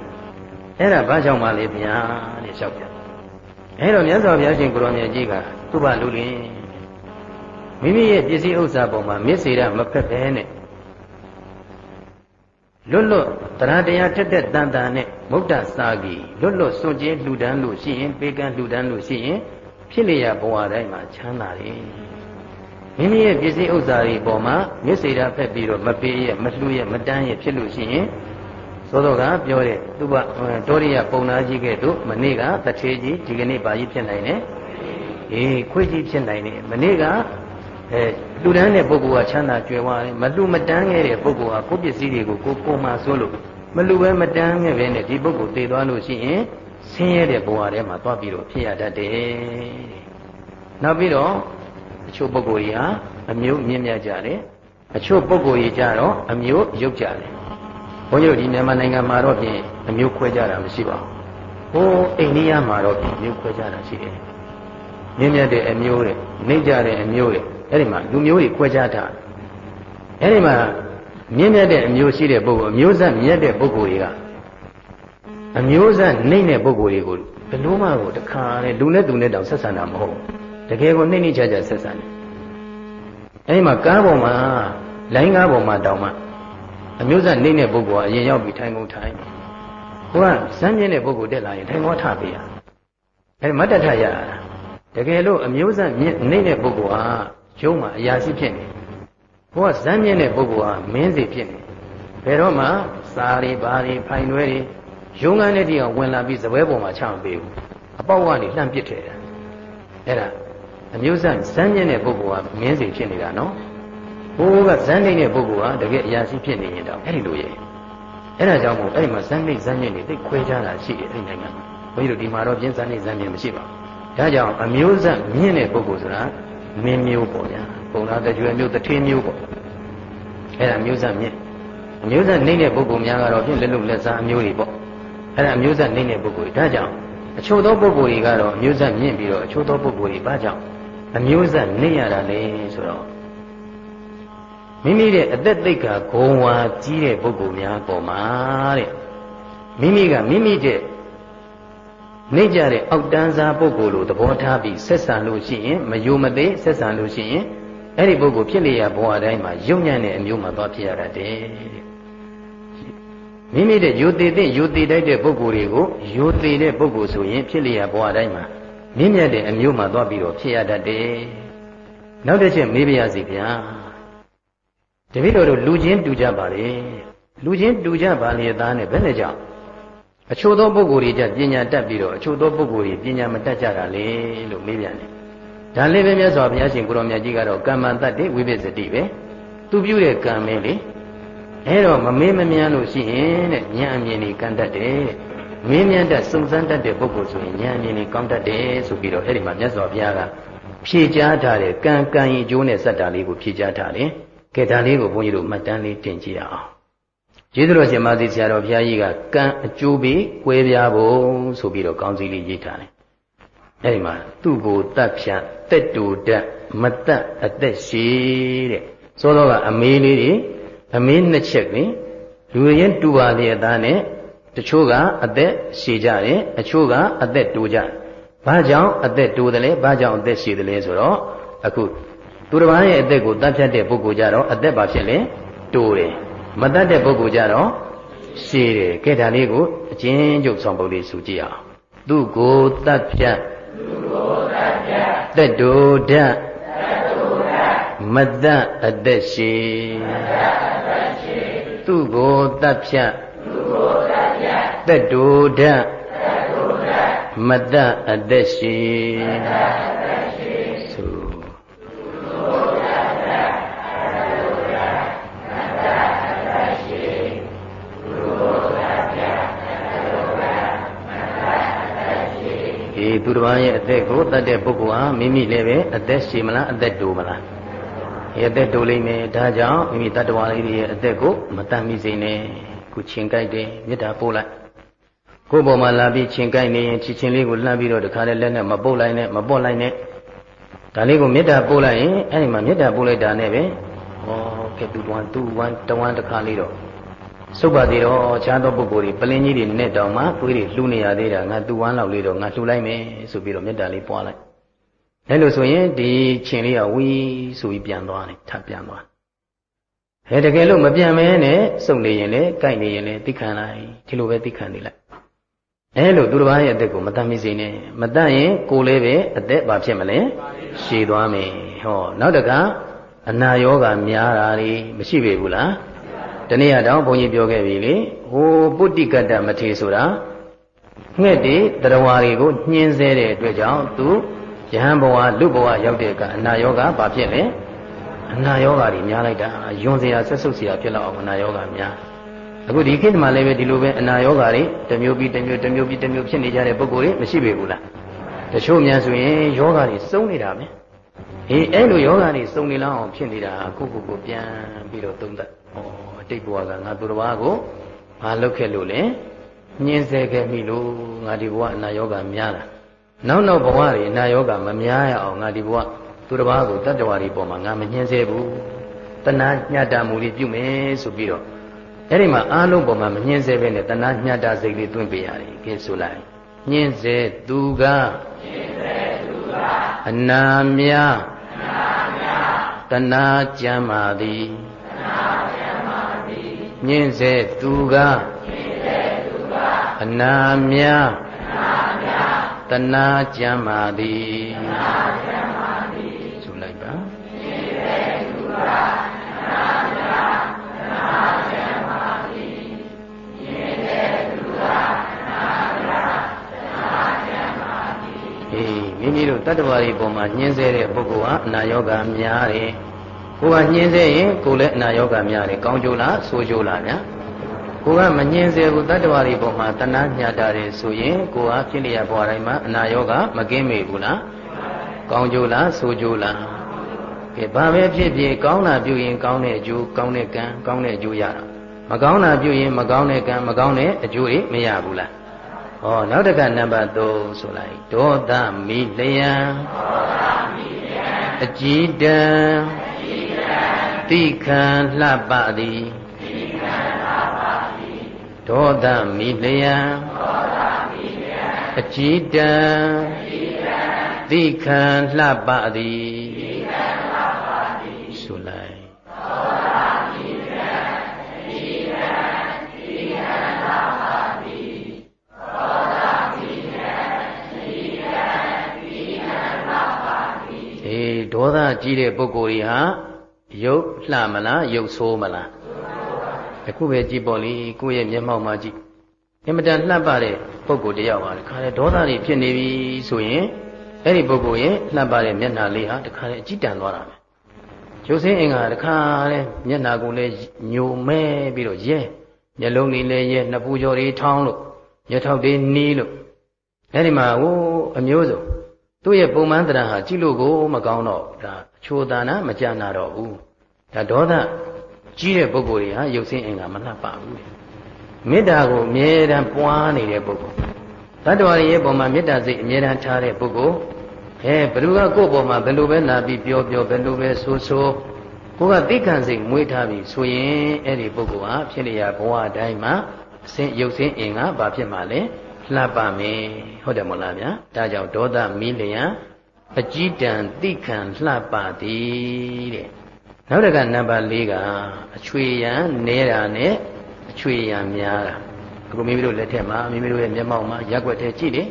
အဲ့ဒါဘာကြောင့်မှလဲဗျာတဲ့လျှောက်ပြအဲ့တော့မြတ်စွာဘုရားရှင်ကိုရောင်မြတ်ကြီးကသူ့ဘာလူလင်မိမိရဲ့ပစ္စည်းဥစ္စာပေါ်မှာမျက်စေရမဖက်ပဲနဲ့လွတ်လွတ်တရားတရားတက်တက်တန်တန်နဲ့မုဒ္ဒစာကြီးလွတ်လွတ်စွန့်ကြဲလှူဒန်းလို့ရှိရင် ပေးကမ်းလှူဒန်းလို့ရှိရင် ဖြစ်လျက်ဘဝတိုင်းမှာချမ်းသာတယ် မိမိရဲ့ပစ္စည်းဥစ္စာတွေပေါ်မှာမျက်စေရဖက်ပြီးတော့မပေးရမလှူရမတန်းရဖြစ်လို့ရှိရင်သောတော်ကပြောတဲ့သူကတောရိယပုံနာကြီးကဲ့သို့မနေ့ကတထေကြီးဒီကနေ့ပါကြီးဖြစ်နိုင်တယ်အေးခွေးကြီးဖြစ်နိုင်တယ်မနေ့ကအဲလူတန်းတဲ့ပုဂ္ဂိုလ်ကချမ်းသာကြွယ်ဝတယ်မလူမတန်းခဲ့တဲ့ပုဂ္ဂိုလ်ကကိုယ့်ပစ္စည်းတွေကိုကိုပုံမှန်ဆိုးလို့မလူပဲမတန်းခဲ့ပဲနဲ့ဒီပုဂ္ဂိုလ်တည်သွားလို့ရှိရင်ဆင်းရဲတဲ့ဘဝထဲမှာသွားပြီးတော့ဖြစ်ရတတ်တယ်နောက်ပြီးတော့ အချို့ပုဂ္ဂိုလ်ကြီးဟာအမျိုးမြင့်မြတ်ကြတယ်အချို့ပုဂ္ဂိုလ်ကြီးကြတော့အမျိုးရုပ်ကြတယ်ဘုန်းကြီးတို့ဒီမြန်မာနိုင်ငံမှာတော့ဖြင့်အမျိုးခွဲကြတာမရှိပါဘူးဟိုအိန္ဒိယမှာတော့ဖြင့်မျိုးခွဲကြတာရှိတယ်မြင့်မြတ်တဲ့အမျိုးတွေနှိမ့်ကြတဲ့အမျိုးတွေအဲ့ဒီမှာလူမျိုးတွေခွဲခြားထားအဲ့ဒီမှာမြင့်မြတ်တဲ့အမျိုးရှိတဲ့ပုဂ္ဂိုလ်အမျိုးဆက်မြတ်တဲ့ပုဂ္ဂိုလ်တွေကအမျိုးဆက်နှိမ့်တဲ့ပုဂ္ဂိုလ်တွေကိုဘယ်လို့မှကိုတခါနဲ့လူနဲ့သူနဲ့တောင်ဆက်ဆံတာမဟုတ် တကယ်ကိုနှိမ့်နှိမ့်ချာချာဆက်ဆံတယ်အဲ့ဒီမှာကားပေါ်မှာလိုင်းကားပေါ်မှာတောင်မှအမျိုးဆက်နှိမ့်တဲ့ပုဂ္ဂိုလ်ကအရင်ရောက်ပြီးထိုင်ကုန်ထိုင်ဟိုကစမ်းမြင့်တဲ့ပုဂ္ဂိုလ်တက်လာရင်ထိုင်ခေါ်ထပေးရအဲ့မတ်တထရရတာတကယ်လို့အမျိုးဆက်မြင့်နေတဲ့ပုဂ္ဂိုလ်ဟာရုံးမှာအရာရှိဖြစ်နေဘုရားဇမ်းမြင့်တဲ့ပုဂ္ဂိုလ်ဟာမင်းစီဖြစ်နေဘယ်တော့မှစားရီဘာရီဖိုင်တွဲတွေရုံးကန်းတဲ့တိအောင်ဝင်လာပြီးဇပွဲပေါ်မှာချမပေးဘူးအပေါက်ကနေလှမ်းပစ်ထဲတာအဲ့ဒါ အမျိုးဆက်ဇမ်းမြင့်တဲ့ပုဂ္ဂိုလ်ဟာမင်းစီဖြစ်နေတာနော်ဘိုးကဇမ်းနေတဲ့ပုဂ္ဂိုလ်ဟာတကယ်အရာရှိဖြစ်နေရင်တော့အဲ့ဒီလိုရဲ့အဲ့ဒါကြောင့်မို့အဲ့ဒီမှာဇမ်းနေဇမ်းမြင့်နေသိခွဲခြားတာရှိတယ်အဲ့ဒီနိုင်ငံမှာဘုန်းကြီးတို့ဒီမှာတော့ပြင်းဇမ်းနေဇမ်းမြင့်မရှိပါဘူးဒါကြောင့်အမျိုးဆက်မြင့်တဲ့ပုဂ္ဂိုလ်ဆိုတာမင်းမျိုးပေါ့ဗျာပုံနာတကြွယ်မျိုးတထေးမျိုးပေါ့အဲ့ဒါမျိုးဆက်မြင့်အမျိုးဆက်နှိမ့်တဲ့ပုဂ္ဂိုလ်များကတော့ဖြင့်လက်လုံလက်စားအမျိုးတွေပေါ့အဲ့ဒါအမျိုးဆက်နှိမ့်တဲ့ပုဂ္ဂိုလ်ဒါကြောင့်အချို့သောပုဂ္ဂိုလ်တွေကတော့အမျိုးဆက်မြင့်ပြီးတော့အချို့သောပုဂ္ဂိုလ်တွေဘာကြောင့် အမျိုးဆက်နှိမ့်ရတာလဲဆိုတော့မိမိရဲ့အသက်သိက္ခာဂုံဝါကြီးတဲ့ပုဂ္ဂိုလ်များပေါ်မှာတဲ့မိမိကမိမိတဲ့နေကြတဲ့အောက်တန်းစားပုဂ္ဂိုလ်လိုသဘောထားပြီးဆက်ဆံလို့ရှိရင်မယုံမသိဆက်ဆံလို့ရှိရင်အဲ့ဒီပုဂ္ဂိုလ်ဖြစ်လျက်ဘဝတိုင်းမှာယုံညံ့တဲ့အမျိုးမှသွားဖြစ်ရတတ်တယ်မိမိတဲ့ယုံသေးတဲ့ယုံသေးတတ်တဲ့ပုဂ္ဂိုလ်တွေကိုယုံသေးတဲ့ပုဂ္ဂိုလ်ဆိုရင်ဖြစ်လျက်ဘဝတိုင်းမှာ မြင့်မြတ်တဲ့အမျိုးမှသွားပြီးတော့ဖြစ်ရတတ်တယ်နောက်တစ်ချက်မေးပါရစီဗျာတပည့်တော်တို့လူချင်းတူကြပါလေလူချင်းတူကြပါလေသားနဲ့ဘယ်နဲ့ကြောင့်အချို့သောပုဂ္ဂိုလ်တွေကြပညာတတ်ပြီးတော့အချို့သောပုဂ္ဂိုလ်တွေပညာမတတ်ကြတာလေလို့မေးပြန်တယ်။ဒါလေးပဲမြတ်စွာဘုရားရှင်ကိုရောင်မြတ်ကြီးကတော့ကမ္မတတ်တဲ့ဝိပဿတိပဲ။သူပြုတဲ့ကံပဲလေ။အဲတော့မမေးမမြန်းလို့ရှိရင်တဲ့ဉာဏ်အမြင်ကြီးကံတတ်တယ်။ မင်းမြတ်တတ်စုံစမ်းတတ်တဲ့ပုဂ္ဂိုလ်ဆိုရင်ဉာဏ်အမြင်ကြီးကောင်းတတ်တယ်ဆိုပြီးတော့အဲ့ဒီမှာမြတ်စွာဘုရားကဖြေကြားထားတဲ့ကံကံရင်ကျိုးနဲ့စက်တာလေးကိုဖြေကြားထားတယ်။ကဲဒါလေးကိုဘုန်းကြီးတို့မှတ်တမ်းလေးတင်ကြည့်ရအောင်ကျေးဇူးတော်ရှင်မာသီဆရာတော်ဘုရားကြီးကကံအကျိုးပေးကွဲပြားဖို့ဆိုပြီးတော့ကောင်းစီလေးရေးထားတယ်။အဲဒီမှာသူ့ကိုတတ်ဖြတ်တက်တူတတ်မတတ်အသက်ရှိတဲ့။သောတော်ကအမေးလေးတွေအမေးနှစ်ချက်လေလူရင်းတူပါလေအသားနဲ့ တချို့ကအသက်ရှည်ကြတယ်အချို့ကအသက်တိုးကြတယ်။ဘာကြောင့်အသက်တိုးတယ်လဲဘာကြောင့်အသက်ရှည်တယ်လဲဆိုတော့အခုသူတစ်ပါးရဲ့အသက်ကိုတတ်ဖြတ်တဲ့ပုဂ္ဂိုလ်ကြတော့အသက်ပါဖြစ်လဲတိုးတယ်။မတတ်တဲ့ပုဂ္ဂိုလ်ကြတော့ရှည်တယ်ကဲဒါလေးကိုအချင်းကျုပ်ဆောင်ပုဒ်လေးဆိုကြည့်အောင်သူကိုတတ်ဖြတ်သူကိုတတ်ဖြတ်တက်တူဓာတ်တက်တူဓာတ်မတတ်အသက်ရှည်မတတ်အသက်ရှည်သူကိုတတ်ဖြတ်သူကို တတ်ဖြတ်တက်တူဓာတ်တက်တူဓာတ်မတတ်အသက်ရှည်မတတ်အသက်ရှည်သူတစ်ပါးရဲ့အသက်ကိုတတ်တဲ့ပုဂ္ဂိုလ်ဟာမိမိလည်းပဲအသက်ရှည်မလားအသက်တိုးမလားရဲ့အသက်တိုးလိမ့်မယ်ဒါကြောင့်မိမိတတ္တဝါလေးတွေရဲ့အသက်ကိုမတတ်မိစေနဲ့ခုချင်းကြိုက်တယ်မေတ္တာပို့လိုက် ကိုယ်ပေါ်မှာလာပြီးချင်းကြိုက်နေရင်ချစ်ချင်းလေးကိုလှမ်းပြီးတော့တခါလဲလက်နဲ့မပုတ်လိုက်နဲ့မပုတ်လိုက်နဲ့ဒါလေးကိုမေတ္တာပို့လိုက်ရင်အဲ့ဒီမှာမေတ္တာပို့လိုက်တာနဲ့ပဲဟောကဲသူတဝမ်းသူဝမ်းတဝမ်းတခါလေးတော့စုပ်ပါသေးတော့ခြားသောပုဂ္ဂိုလ်တွေပလင်းကြီးတွေနဲ့တောင်မှသွေးတွေလှူနေရသေးတာငါသူဝမ်းလောက်လေးတော့ငါလှူလိုက်မယ်ဆိုပြီးတော့မေတ္တာလေးပွားလိုက်အဲလိုဆိုရင်ဒီချင်းလေးကဝီးဆိုပြီးပြန်သွားတယ်ထပ်ပြန်သွားအဲတကယ်လို့မပြန်မဲနဲ့စုံနေရင်လေကြိုက်နေရင်လေသိခံလိုက်ဒီလိုပဲသိခံနေလိုက် အဲလိုသူတစ်ပါးရဲ့အသက်ကိုမတတ်မိစေနဲ့မတတ်ရင်ကိုယ်လေးပဲအသက်ဘာဖြစ်မလဲရှည်သွားမယ်ဟောနောက်တကအနာယောဂများတာတွေမရှိပေဘူးလားတနည်းအားတော့ဘုန်းကြီးပြောခဲ့ပြီလေဟိုပုတ္တိကတ္တမထေဆိုတာငှက်တွေတရားတွေကိုညှင်းဆဲတဲ့အတွက်ကြောင့်သူယဟန်ဘဝလူဘဝရောက်တဲ့အခါအနာယောဂဘာဖြစ်လဲအနာယောဂတွေများလိုက်တာယွန်စရာဆက်ဆုပ်စရာဖြစ်တော့အောင်အနာယောဂများ အခုဒီခေတ်မှာလည်းပဲဒီလိုပဲအနာယောဂတွေတစ်မျိုးပြီးတစ်မျိုးတစ်မျိုးပြီးတစ်မျိုးဖြစ်နေကြတဲ့ပုံကိုယ်တွေမရှိပေဘူးလားတချို့များဆိုရင်ယောဂတွေစုံနေတာပဲအေးအဲ့လိုယောဂတွေစုံနေလောက်အောင်ဖြစ်နေတာကိုကိုကိုပြန်ပြီးတော့သုံးသပ်ဩအတိတ်ဘဝကငါသူတစ်ပါးကိုမလုပ်ခဲ့လို့လေညင်းဆဲခဲ့မိလို့ငါဒီဘဝအနာယောဂများတာနောက်နောက်ဘဝတွေအနာယောဂမများရအောင်ငါဒီဘဝသူတစ်ပါးကိုတတ္တဝါတွေပေါ်မှာငါမညှင်းဆဲဘူးတဏှာညှတာမှုတွေပြုမယ်ဆိုပြီးတော့ အဲ့ဒီမှာအားလုံးပေါ်မှာမညှင်းဆဲပဲနဲ့တဏှာညှတာစိတ်လေးတွင်းပေးရတယ်ကဲဆိုလိုက်ညှင်းဆဲသူကညှင်းဆဲသူကအနာမြအနာမြတဏှာကြမ်းပါသည်တဏှာကြမ်းပါသည်ညှင်းဆဲသူကညှင်းဆဲသူကအနာမြအနာမြတဏှာကြမ်းပါသည်တဏှာကြမ်းပါ တို့တတ္တဝါတွေပေါ်မှာညှင်းဆဲတဲ့ပုဂ္ဂိုလ်ဟာအနာယောဂများတယ်ကိုယ်ကညှင်းဆဲရင်ကိုယ်လည်းအနာယောဂများတယ်ကောင်းကျိုးလားဆိုးကျိုးလားဗျာကိုကမငင်းစေဘူးတတ္တဝါတွေပေါ်မှာတဏှာညှတာတယ်ဆိုရင်ကိုကဖြစ်လျက်ဘဝတိုင်းမှာအနာရောဂါမကင်းမေဘူးလားကောင်းကြိုးလားဆိုးကြိုးလားကဲဘာပဲဖြစ်ဖြစ်ကောင်းတာပြုရင်ကောင်းတဲ့အကျိုးကောင်းတဲ့ကံကောင်းတဲ့အကျိုးရတာမကောင်းတာပြုရင်မကောင်းတဲ့ကံမကောင်းတဲ့အကျိုးတွေမရဘူးလား ဟောနောက်တစ်ခါနံပါတ်3ဆိုလိုက်ဒေါသမီလျံဒေါသမီလျံအကြည်တံအကြည်တံတိခံလှပသည်ဒေါသမီလျံအကြည်တံသိခံလှပသည်ဆိုလိုက် ဒေါသကြီးတဲ့ပုဂ္ဂိုလ်ကြီးဟာရုပ်လှမလားရုပ်ဆိုးမလားအခုပဲကြည့်ပေါ့လေကိုယ့်ရဲ့မျက်မှောက်မှာကြည့်အင်မတန်လှပတဲ့ပုံကိုယ်တယောက်ပါတခါလေဒေါသတွေဖြစ်နေပြီဆိုရင်အဲ့ဒီပုဂ္ဂိုလ်ရဲ့လှပတဲ့မျက်နှာလေးဟာတခါလေအကြည့်တန်သွားတာပဲကျိုးစင်းအင်္ဂါတခါလေမျက်နှာကိုလည်းညိုမဲပြီးတော့ရဲမျက်လုံးလေးလည်းရဲနှစ်ပူကျော်လေးထောင်းလို့မျက်ထောက်တွေနီးလို့အဲ့ဒီမှာဟိုအမျိုးစုံ သူ့ရဲ့ပုံမှန်တရားဟာကြည့်လို့ကိုမကောင်းတော့ဒါအချိုတနာမကြနာတော့ဘူးဒါဒေါသကြီးတဲ့ပုဂ္ဂိုလ်တွေဟာရုပ်ဆင်းအင်္ဂါမလှပဘူးမေတ္တာကိုအမြဲတမ်းပွားနေတဲ့ပုဂ္ဂိုလ်တတ္တဝါရဲ့ပုံမှာမေတ္တာစိတ်အမြဲတမ်းထားတဲ့ပုဂ္ဂိုလ်အဲဘ누구ကကိုယ့်ပုံမှာဘယ်လိုပဲလာပြီးပြောပြောဘယ်လိုပဲဆိုဆိုကိုကသိက္ခာစိတ်မွေးထားပြီဆိုရင်အဲ့ဒီပုဂ္ဂိုလ်ဟာဖြစ်လျာဘဝအတိုင်းမှာအစင်းရုပ်ဆင်းအင်္ဂါဘာဖြစ်မှာလဲ လှပမယ်ဟုတ်တယ်မို့လားဗျာဒါကြောင့်ဒေါသမီးလျံအကြည်တံသိခံလှပသည်တဲ့နောက်တကနံပါတ်၄ကအချွေရန်နဲတာနဲ့အချွေရန်များတာအခုမိမိတို့လက်ထက်မှာမိမိတို့ရဲ့မျက်မှောက်မှာရက်ွက်တဲ့ကြည့်လေ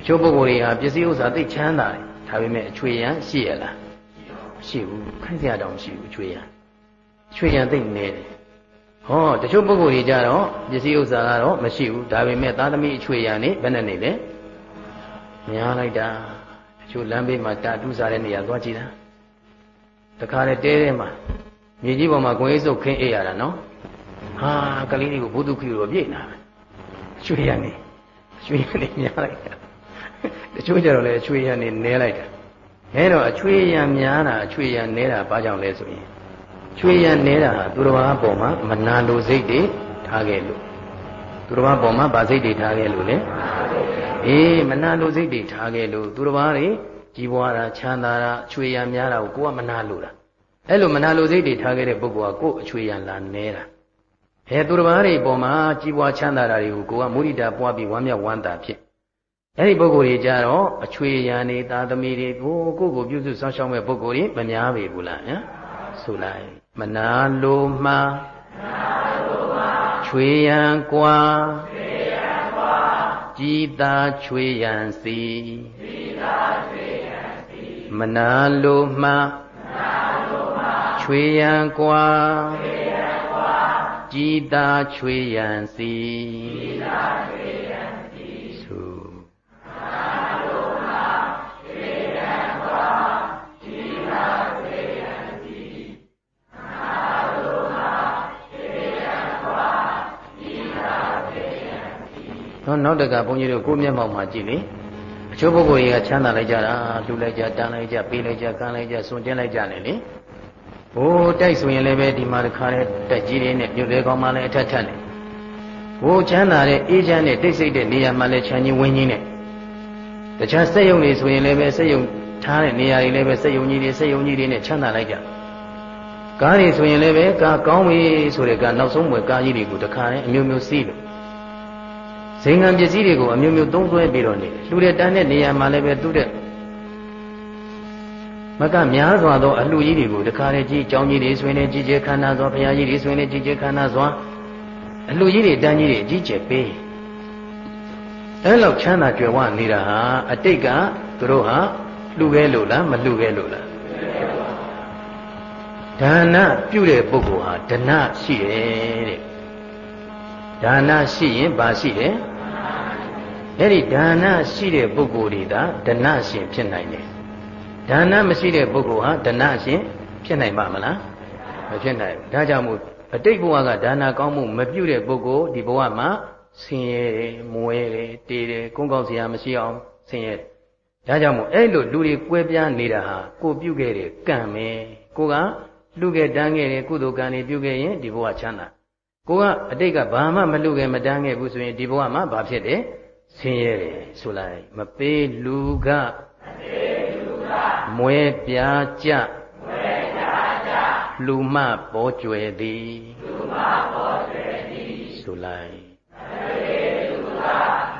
အချို့ပုဂ္ဂိုလ်တွေဟာပစ္စည်းဥစ္စာသိချမ်းသာတယ်ဒါပေမဲ့အချွေရန်ရှိရလားမရှိဘူးခိုင်းစရာတောင်မရှိဘူးအချွေရန်အချွေရန်သိနေတယ် ဟောတချို့ပုဂ္ဂိုလ်တွေကြတော့ပစ္စည်းဥစ္စာကတော့မရှိဘူးဒါပေမဲ့သာသမီအချွေရန်နေဘယ်နဲ့နေလဲများလိုက်တာတချို့လမ်းဘေးမှာတာတူးစားတဲ့နေရာသွားကြည့်တာတခါလေတဲထဲမှာမြေကြီးပေါ်မှာကိုယ်ရေးစုပ်ခင်းအေးရတာနော်ဟာကလေးလေးကိုဘုသူခိရောပြည့်နာရွှေရနေရွှေရနေများလိုက်တာတချို့ကြတော့လေရွှေရနေနဲလိုက်တာအဲတော့အချွေရများတာအချွေရနဲတာဘာကြောင့်လဲဆိုရင် ချွေရနဲတာဟာသူတော်ဘာပေါ်မှာမနာလိုစိတ်တွေထားခဲ့လို့သူတော်ဘာပေါ်မှာဗာစိတ်တွေထားခဲ့လို့လေအေးမနာလိုစိတ်တွေထားခဲ့လို့သူတော်ဘာတွေကြီးပွားတာချမ်းသာတာအချွေရများတာကိုကိုကမနာလို့တာအဲ့လိုမနာလိုစိတ်တွေထားခဲ့တဲ့ပုဂ္ဂိုလ်ကကိုအချွေရလာနေတာအဲသူတစ်ပါးတွေပေါ်မှာကြီးပွားချမ်းသာတာတွေကိုကိုကမုရိဒာပွားပြီးဝမ်းမြောက်ဝမ်းသာဖြစ်အဲ့ဒီပုဂ္ဂိုလ်တွေကြတော့အချွေရန်နေသာသမီတွေကိုကိုကိုပြုစုစောင့်ရှောက်မဲ့ပုဂ္ဂိုလ်တွေမများပေဘူးလားဟမ်ဆိုလိုက် မနာလိုမှချွေရန်ကွာကြည်သာချွေရန်စီမနာလိုမှချွေရန်ကွာကြည်သာချွေရန်စီ နော်နောက်တကဘုန်းကြီးတို့ကိုမျက်မှောက်မှာကြည့်လေအချို့ပုဂ္ဂိုလ်တွေကချမ်းသာလိုက်ကြတာလှူလိုက်ကြတန်းလိုက်ကြပေးလိုက်ကြကမ်းလိုက်ကြစွန့်တင်းလိုက်ကြတယ်လေဟိုတိုက်ဆိုရင်လည်းပဲဒီမှာတခါတဲ့တက်ကြီးတွေနဲ့မြို့သေးကောင်းမှလည်းအထက်ထက်နေဟိုချမ်းသာတဲ့အေးချမ်းတဲ့တိတ်ဆိတ်တဲ့နေရာမှာလည်းချမ်းကြီးဝင်းကြီးနဲ့တခြားစက်ယုံတွေဆိုရင်လည်းပဲစက်ယုံထားတဲ့နေရာတွေလည်းပဲစက်ယုံကြီးတွေစက်ယုံကြီးတွေနဲ့ချမ်းသာလိုက်ကြကားတွေဆိုရင်လည်းပဲကားကောင်းပြီဆိုတဲ့ကနောက်ဆုံးဝယ်ကားကြီးတွေကိုတခါနဲ့အမျိုးမျိုးစီးလို့ ဇိမ်ငံပစ္စည်းတွေကိုအမျိုးမျိုးသုံးဆွဲပြီးတော့နေတယ်လှူတဲ့တန်းတဲ့နေရာမှာလည်းပဲသူ့တဲ့မကများစွာသောအလှကြီးတွေကိုတခါလေကြီးအကြောင်းကြီးတွေဆွေးနေကြီးကျယ်ခန္ဓာစွာဘုရားကြီးတွေဆွေးနေကြီးကျယ်ခန္ဓာစွာအလှကြီးတွေတန်းကြီးတွေအကြီးကျယ်ပေးအဲလောက်ချမ်းသာကြွယ်ဝနေတာဟာအတိတ်ကသူတို့ဟာလှူခဲ့လို့လားမလှူခဲ့လို့လားဒါနပြုတဲ့ပုဂ္ဂိုလ်ဟာဒနရှိတယ်တဲ့ဒါနရှိရင်ဘာရှိတယ် အဲ့ဒီဒါနရှိတဲ့ပုဂ္ဂိုလ်တွေသာဒနရှင်ဖြစ်နိုင်တယ်ဒါနမရှိတဲ့ပုဂ္ဂိုလ်ဟာဒနရှင်ဖြစ်နိုင်ပါမလားမဖြစ်နိုင်ဘူးဒါကြောင့်မို့အတိတ်ဘဝကဒါနကောင်းမှုမပြုတဲ့ပုဂ္ဂိုလ်ဒီဘဝမှာဆင်းရဲတယ်မွဲတယ်တေးတယ်ကုန်းကောက်စရာမရှိအောင်ဆင်းရဲဒါကြောင့်မို့အဲ့လိုလူတွေကွဲပြားနေတာဟာကိုပြုခဲ့တဲ့ကံပဲကိုကလူခဲ့တန်းခဲ့တဲ့ကုသိုလ်ကံတွေပြုခဲ့ရင်ဒီဘဝချမ်းသာကိုကအတိတ်ကဘာမှမလူခဲ့မတန်းခဲ့ဘူးဆိုရင်ဒီဘဝမှာဘာဖြစ်တယ် ဆင်းရဲတယ်ဆိုလိုက်မပေးလူကမပေးလူကမွဲပြားကြမွဲပြားကြလူမပေါ်ကျွယ်သည်လူမပေါ်ကျွယ်သည်ဆိုလိုက်မပေးလူက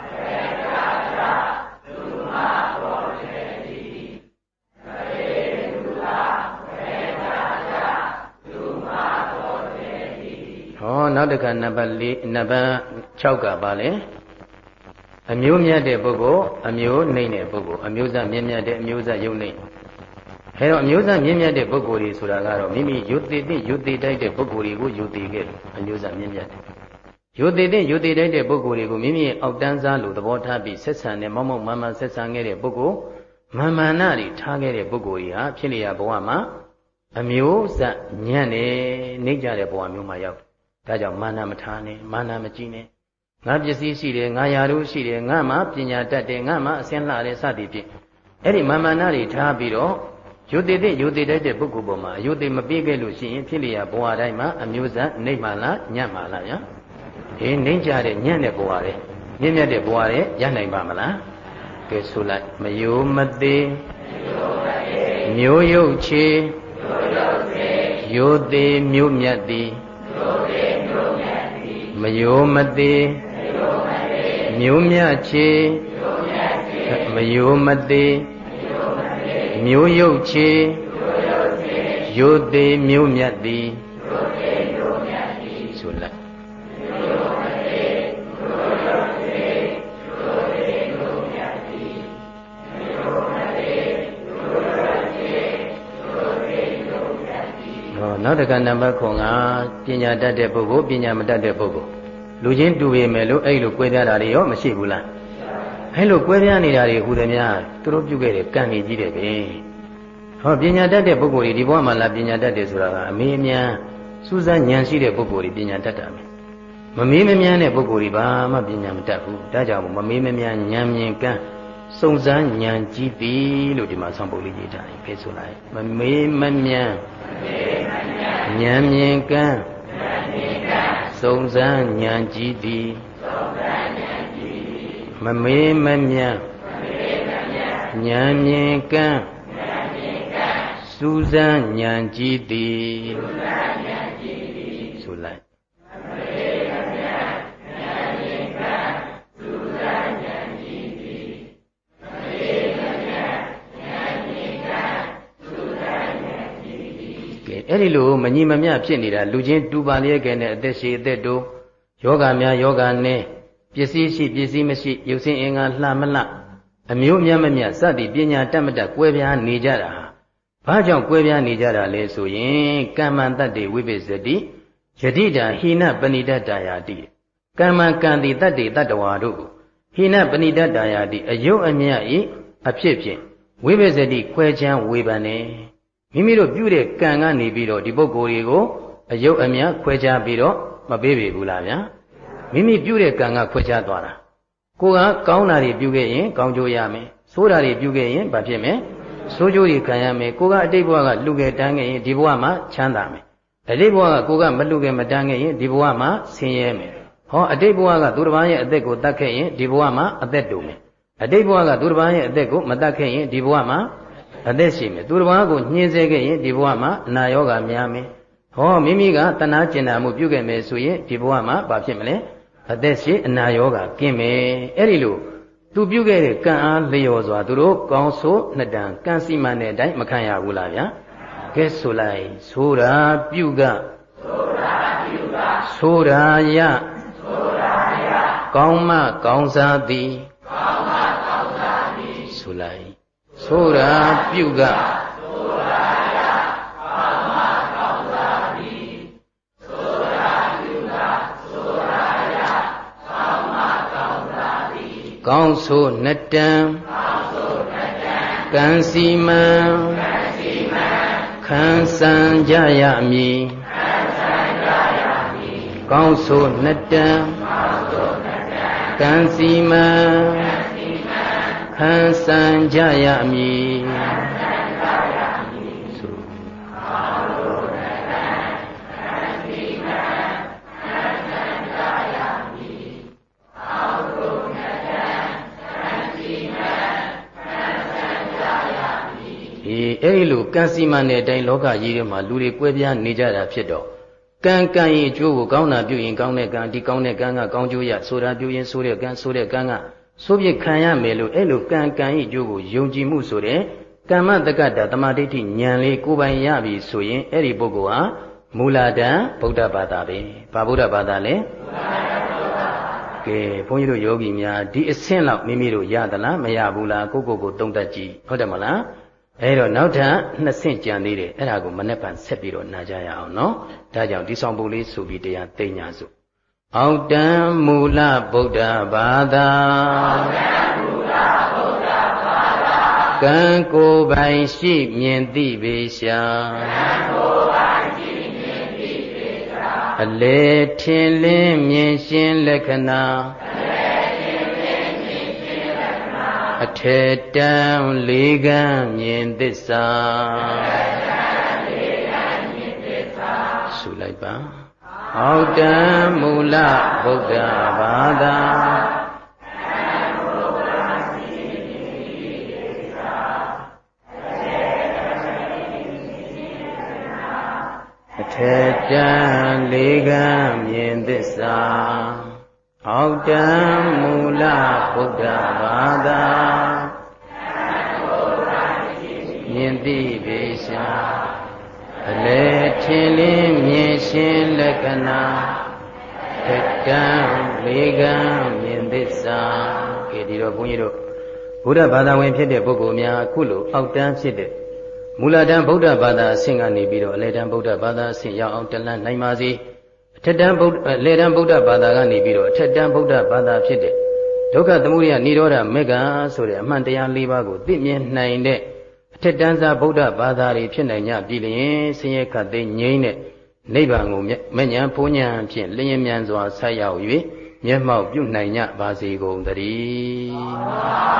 မွဲပြားကြလူမပေါ်ကျွယ်သည်မပေးလူကမွဲပြားကြလူမပေါ်ကျွယ်သည်ဟောနောက်တစ်ခါနံပါတ်4နံပါတ်6ကပါလဲ အမျိုးမြတ်တဲ့ပုဂ္ဂိုလ်အမျိုးနှိမ့်တဲ့ပုဂ္ဂိုလ်အမျိုးသားမြင့်မြတ်တဲ့အမျိုးသားယုံနှိမ့်အဲတော့အမျိုးသားမြင့်မြတ်တဲ့ပုဂ္ဂိုလ်တွေဆိုတာကတော့မိမိယုတ်တည်တဲ့ယုတ်တည်တိုက်တဲ့ပုဂ္ဂိုလ်တွေကိုယုတ်တည်ခဲ့တယ်အမျိုးသားမြင့်မြတ်တယ်ယုတ်တည်တဲ့ယုတ်တည်တိုက်တဲ့ပုဂ္ဂိုလ်တွေကိုမိမိရဲ့အောက်တန်းစားလို့သဘောထားပြီးဆက်ဆံတဲ့မောက်မောက်မန်မန်ဆက်ဆံခဲ့တဲ့ပုဂ္ဂိုလ်မာမာနတွေထားခဲ့တဲ့ပုဂ္ဂိုလ်တွေဟာဖြစ်လျာဘဝမှာအမျိုးဇညံ့နေနေကြတဲ့ဘဝမျိုးမှာရောက်တယ်ဒါကြောင့်မာနမထားနဲ့မာနမကြည့်နဲ့ ငါပစ္စည်းရှိတယ်ငါယာတို့ရှိတယ်ငါမှပညာတတ်တယ်ငါမှအစင်းလှတယ်စသည်ဖြင့်အဲ့ဒီမာမနာတွေထားပြီးတော့ယုတ်တည်တဲ့ယုတ်တည်တတ်တဲ့ပုဂ္ဂိုလ်ပေါ်မှာယုတ်တည်မပြေးခဲ့လို့ရှိရင်ဖြစ်လျာဘဝတိုင်းမှာအမျိုးစားနှိမ့်မှလားညံ့မှလားဗျာဒီနှိမ့်ကြတဲ့ညံ့တဲ့ဘဝတွေမြင့်မြတ်တဲ့ဘဝတွေရနိုင်ပါမလားကဲဆိုလိုက်မယိုမသေးမျိုးယုတ်ချေယိုသေးမျိုးမြတ်သည်မယိုမသေး မျိုးမြချေမယိုမသေးမျိုးယုတ်ချေယိုသေးမျိုးမြတ်သည်ဆိုလိုက်နောက်တကနံပါတ်9ကပညာတတ်တဲ့ပုဂ္ဂိုလ်ပညာမတတ်တဲ့ပုဂ္ဂိုလ် လူချင်းတူပေမဲ့လို့အဲ့လိုကွဲပြားတာတွေရောမရှိဘူးလားအဲ့လိုကွဲပြားနေတာတွေဟူသည်များသူတို့ပြုခဲ့တဲ့ကံကြီးကြီးတယ်ပဲဟောပညာတတ်တဲ့ပုဂ္ဂိုလ်တွေဒီဘဝမှာလာပညာတတ်တယ်ဆိုတာကအမေအမြန်စူးစမ်းဉာဏ်ရှိတဲ့ပုဂ္ဂိုလ်တွေပညာတတ်တာပဲမမေးမမြန်းတဲ့ပုဂ္ဂိုလ်တွေဘာမှပညာမတတ်ဘူးဒါကြောင့်မမေးမမြန်းဉာဏ်မြင်ကန်းစုံစမ်းဉာဏ်ကြီးပြီလို့ဒီမှာဆောင်းပုတ်လေးရေးထားတယ်ဖေးဆိုလိုက်မမေးမမြန်းဉာဏ်မြင်ကန်း စုံစမ်းဉာဏ်ကြီးသည်မမေးမမြန်းဉာဏ်မြင်ကန်းစူးစမ်းဉာဏ်ကြီးသည် အဲ့ဒီလိုမညီမမျှဖြစ်နေတာလူချင်းတူပါလျက်ကဲနဲ့အသက်ရှိအသက်တို့ယောဂများယောဂနဲ့ပစ္စည်းရှိပစ္စည်းမရှိရုပ်ဆင်းအင်္ဂါလှမလှအမျိုးမြတ်မမြတ်စသည်ပညာတတ်မတတ်ကွဲပြားနေကြတာဘာကြောင့်ကွဲပြားနေကြတာလဲဆိုရင်ကမ္မန္တတ္တိဝိပိစတိယတိတာဟိနပဏိတတယာတိကမ္မကံတိတတ္တိတတ္တဝါတို့ဟိနပဏိတတယာတိအယုတ်အမြတ်ဤအဖြစ်ဖြင့်ဝိပစ္စတိခွဲချမ်းဝေဖန်နေ မိမိတို့ပြုတဲ့ကံကနေပြီးတော့ဒီပုဂ္ဂိုလ်တွေကိုအယုတ်အမြတ်ခွဲခြားပြီးတော့မပေးပေဘူးလားဗျာမိမိပြုတဲ့ကံကခွဲခြားသွားတာကိုကကောင်းတာတွေပြုခဲ့ရင်ကောင်းကျိုးရမယ်ဆိုးတာတွေပြုခဲ့ရင်ဘာဖြစ်မလဲဆိုးကျိုးတွေခံရမယ်ကိုကအတိတ်ဘဝကလူခဲ့တန်းခဲ့ရင်ဒီဘဝမှာချမ်းသာမယ်အတိတ်ဘဝကကိုကမလူခဲ့မတန်းခဲ့ရင်ဒီဘဝမှာဆင်းရဲမယ်ဟောအတိတ်ဘဝကသူတစ်ပါးရဲ့အသက်ကိုတတ်ခဲ့ရင်ဒီဘဝမှာအသက်တူမယ်အတိတ်ဘဝကသူတစ်ပါးရဲ့အသက်ကိုမတတ်ခဲ့ရင်ဒီဘဝမှာ အသက်ရှိမယ်သူတစ်ပါးကိုညှင်းဆဲခဲ့ရင်ဒီဘဝမှာအနာရောဂါများမယ်ဟောမိမိကတဏှာကျင်နာမှုပြုခဲ့မယ်ဆိုရင်ဒီဘဝမှာဘာဖြစ်မလဲအသက်ရှိအနာရောဂါကင်းမယ်အဲ့ဒီလိုသူပြုခဲ့တဲ့ကံအားလျော်စွာသူတို့ကောင်းဆိုးနှစ်တန်ကံစီမံတဲ့အတိုင်းမခံရဘူးလားဗျာကဲဆိုလိုက်ဆိုတာပြုကဆိုတာပြုကဆိုတာယဆိုတာယကောင်းမကောင်းစားသည်ကောင်းမကောင်းစားသည်ဆိုလိုက် ဆိုတာပြုကဆိုတာယကောင်းမကောင်းစားသည်ဆိုတာပြုကဆိုတာယကောင်းမကောင်းစားသည်ကောင်းဆိုနှစ်တန်ကောင်းဆိုနှစ်တန်ကံစီမံကံစီမံခံစံကြရမည်ခံစံကြရမည်ကောင်းဆိုနှစ်တန်ကောင်းဆိုနှစ်တန်ကံစီမံကံစီမံ ခံစံကြရမည်ခံစံကြရမည်ဆိုကောင်းဆိုနှစ်တန်ကံစီမံခံစံကြရမည်ကောင်းဆိုနှစ်တန်ကံစီမံခံစံကြရမည်ဒီအဲ့ဒီလိုကံစီမံတဲ့အတိုင်းလောကကြီးထဲမှာလူတွေကွဲပြားနေကြတာဖြစ်တော့ကံကံရင်အကျိုးကိုကောင်းတာပြုရင်ကောင်းတဲ့ကံဒီကောင်းတဲ့ကံကကောင်းကျိုးရဆိုတာပြုရင်ဆိုတဲ့ကံဆိုတဲ့ကံက ဆိုပြခံရမယ်လို့အဲ့လိုကံကံရဲ့အကျိုးကိုယုံကြည်မှုဆိုတဲ့ကမ္မတက္ကတာတမာဒိဋ္ဌိဉာဏ်လေးကိုယ်ပိုင်ရပြီဆိုရင်အဲ့ဒီပုဂ္ဂိုလ်ဟာမူလာတံဗုဒ္ဓဘာသာပဲဘာဗုဒ္ဓဘာသာလဲကဲဘုန်းကြီးတို့ယောဂီများဒီအဆင့်လောက်မိမိတို့ရသလားမရဘူးလားကိုကိုကိုတုံးတက်ကြည့်ဟုတ်တယ်မလားအဲတော့နောက်ထပ်နှစ်ဆင့်ကြံသေးတယ်အဲ့ဒါကိုမနေ့ကဆက်ပြီးတော့နာကြရအောင်နော်ဒါကြောင့်ဒီဆောင်ပုံလေးဆိုပြီးတရားသိညာစု အောက်တံမူလဗုဒ္ဓဘာသာအောက်တံမူလဗုဒ္ဓဘာသာကံကိုယ်ပိုင်ရှိမြင်သိပေရှာကံကိုယ်ပိုင်ရှိမြင်သိပေရှာအလေထင်လင်းမြင်ရှင်းလက္ခဏာအလေအထေတံလေးကံမြင်သစ္စာဆိုလိုက်ပါ ဟောတံမူလဗုဒ္ဓဘာသာအထေတံလေးကံမြင်သစ္စာအောက်တံမူလဗုဒ္ဓဘာသာမြင်သိပေရှာအ လေထင်လင်းမြင်ရှင်းလက္ခဏာတတံလေးကံမြင်သစ္စာကဲဒီတော့ဘုန်းကြီးတို့ဘုရားဘာသာဝင်ဖြစ်တဲ့ပုဂ္ဂိုလ်များအခုလိုအောက်တန်းဖြစ်တဲ့မူလတန်းဗုဒ္ဓဘာသာအဆင့်ကနေပြီးတော့အလေတန်းဗုဒ္ဓဘာသာအဆင့်ရောက်အောင်တလန်းနိုင်ပါစေ။အထက်တန်းဗုဒ္ဓလေတန်းဗုဒ္ဓဘာသာကနေပြီးတော့အထက်တန်းဗုဒ္ဓဘာသာဖြစ်တဲ့ဒုက္ခသမုဒယនិရောဓမေဃဆိုတဲ့အမှန်တရား၄ပါးကိုသိမြင်နိုင်တဲ့အ ထက်တန်းစားဗုဒ္ဓဘာသာတွေဖြစ်နိုင်ကြပြီလျင်ဆင်းရဲခတ်သိငြိမ့်တဲ့နိဗ္ဗာန်ကိုမဉဏ်ဖုံးဉဏ်ဖြင့်လျင်မြန်စွာဆက်ရောက်၍မျက်မှောက်ပြုနိုင်ကြပါစေကုန်တည်း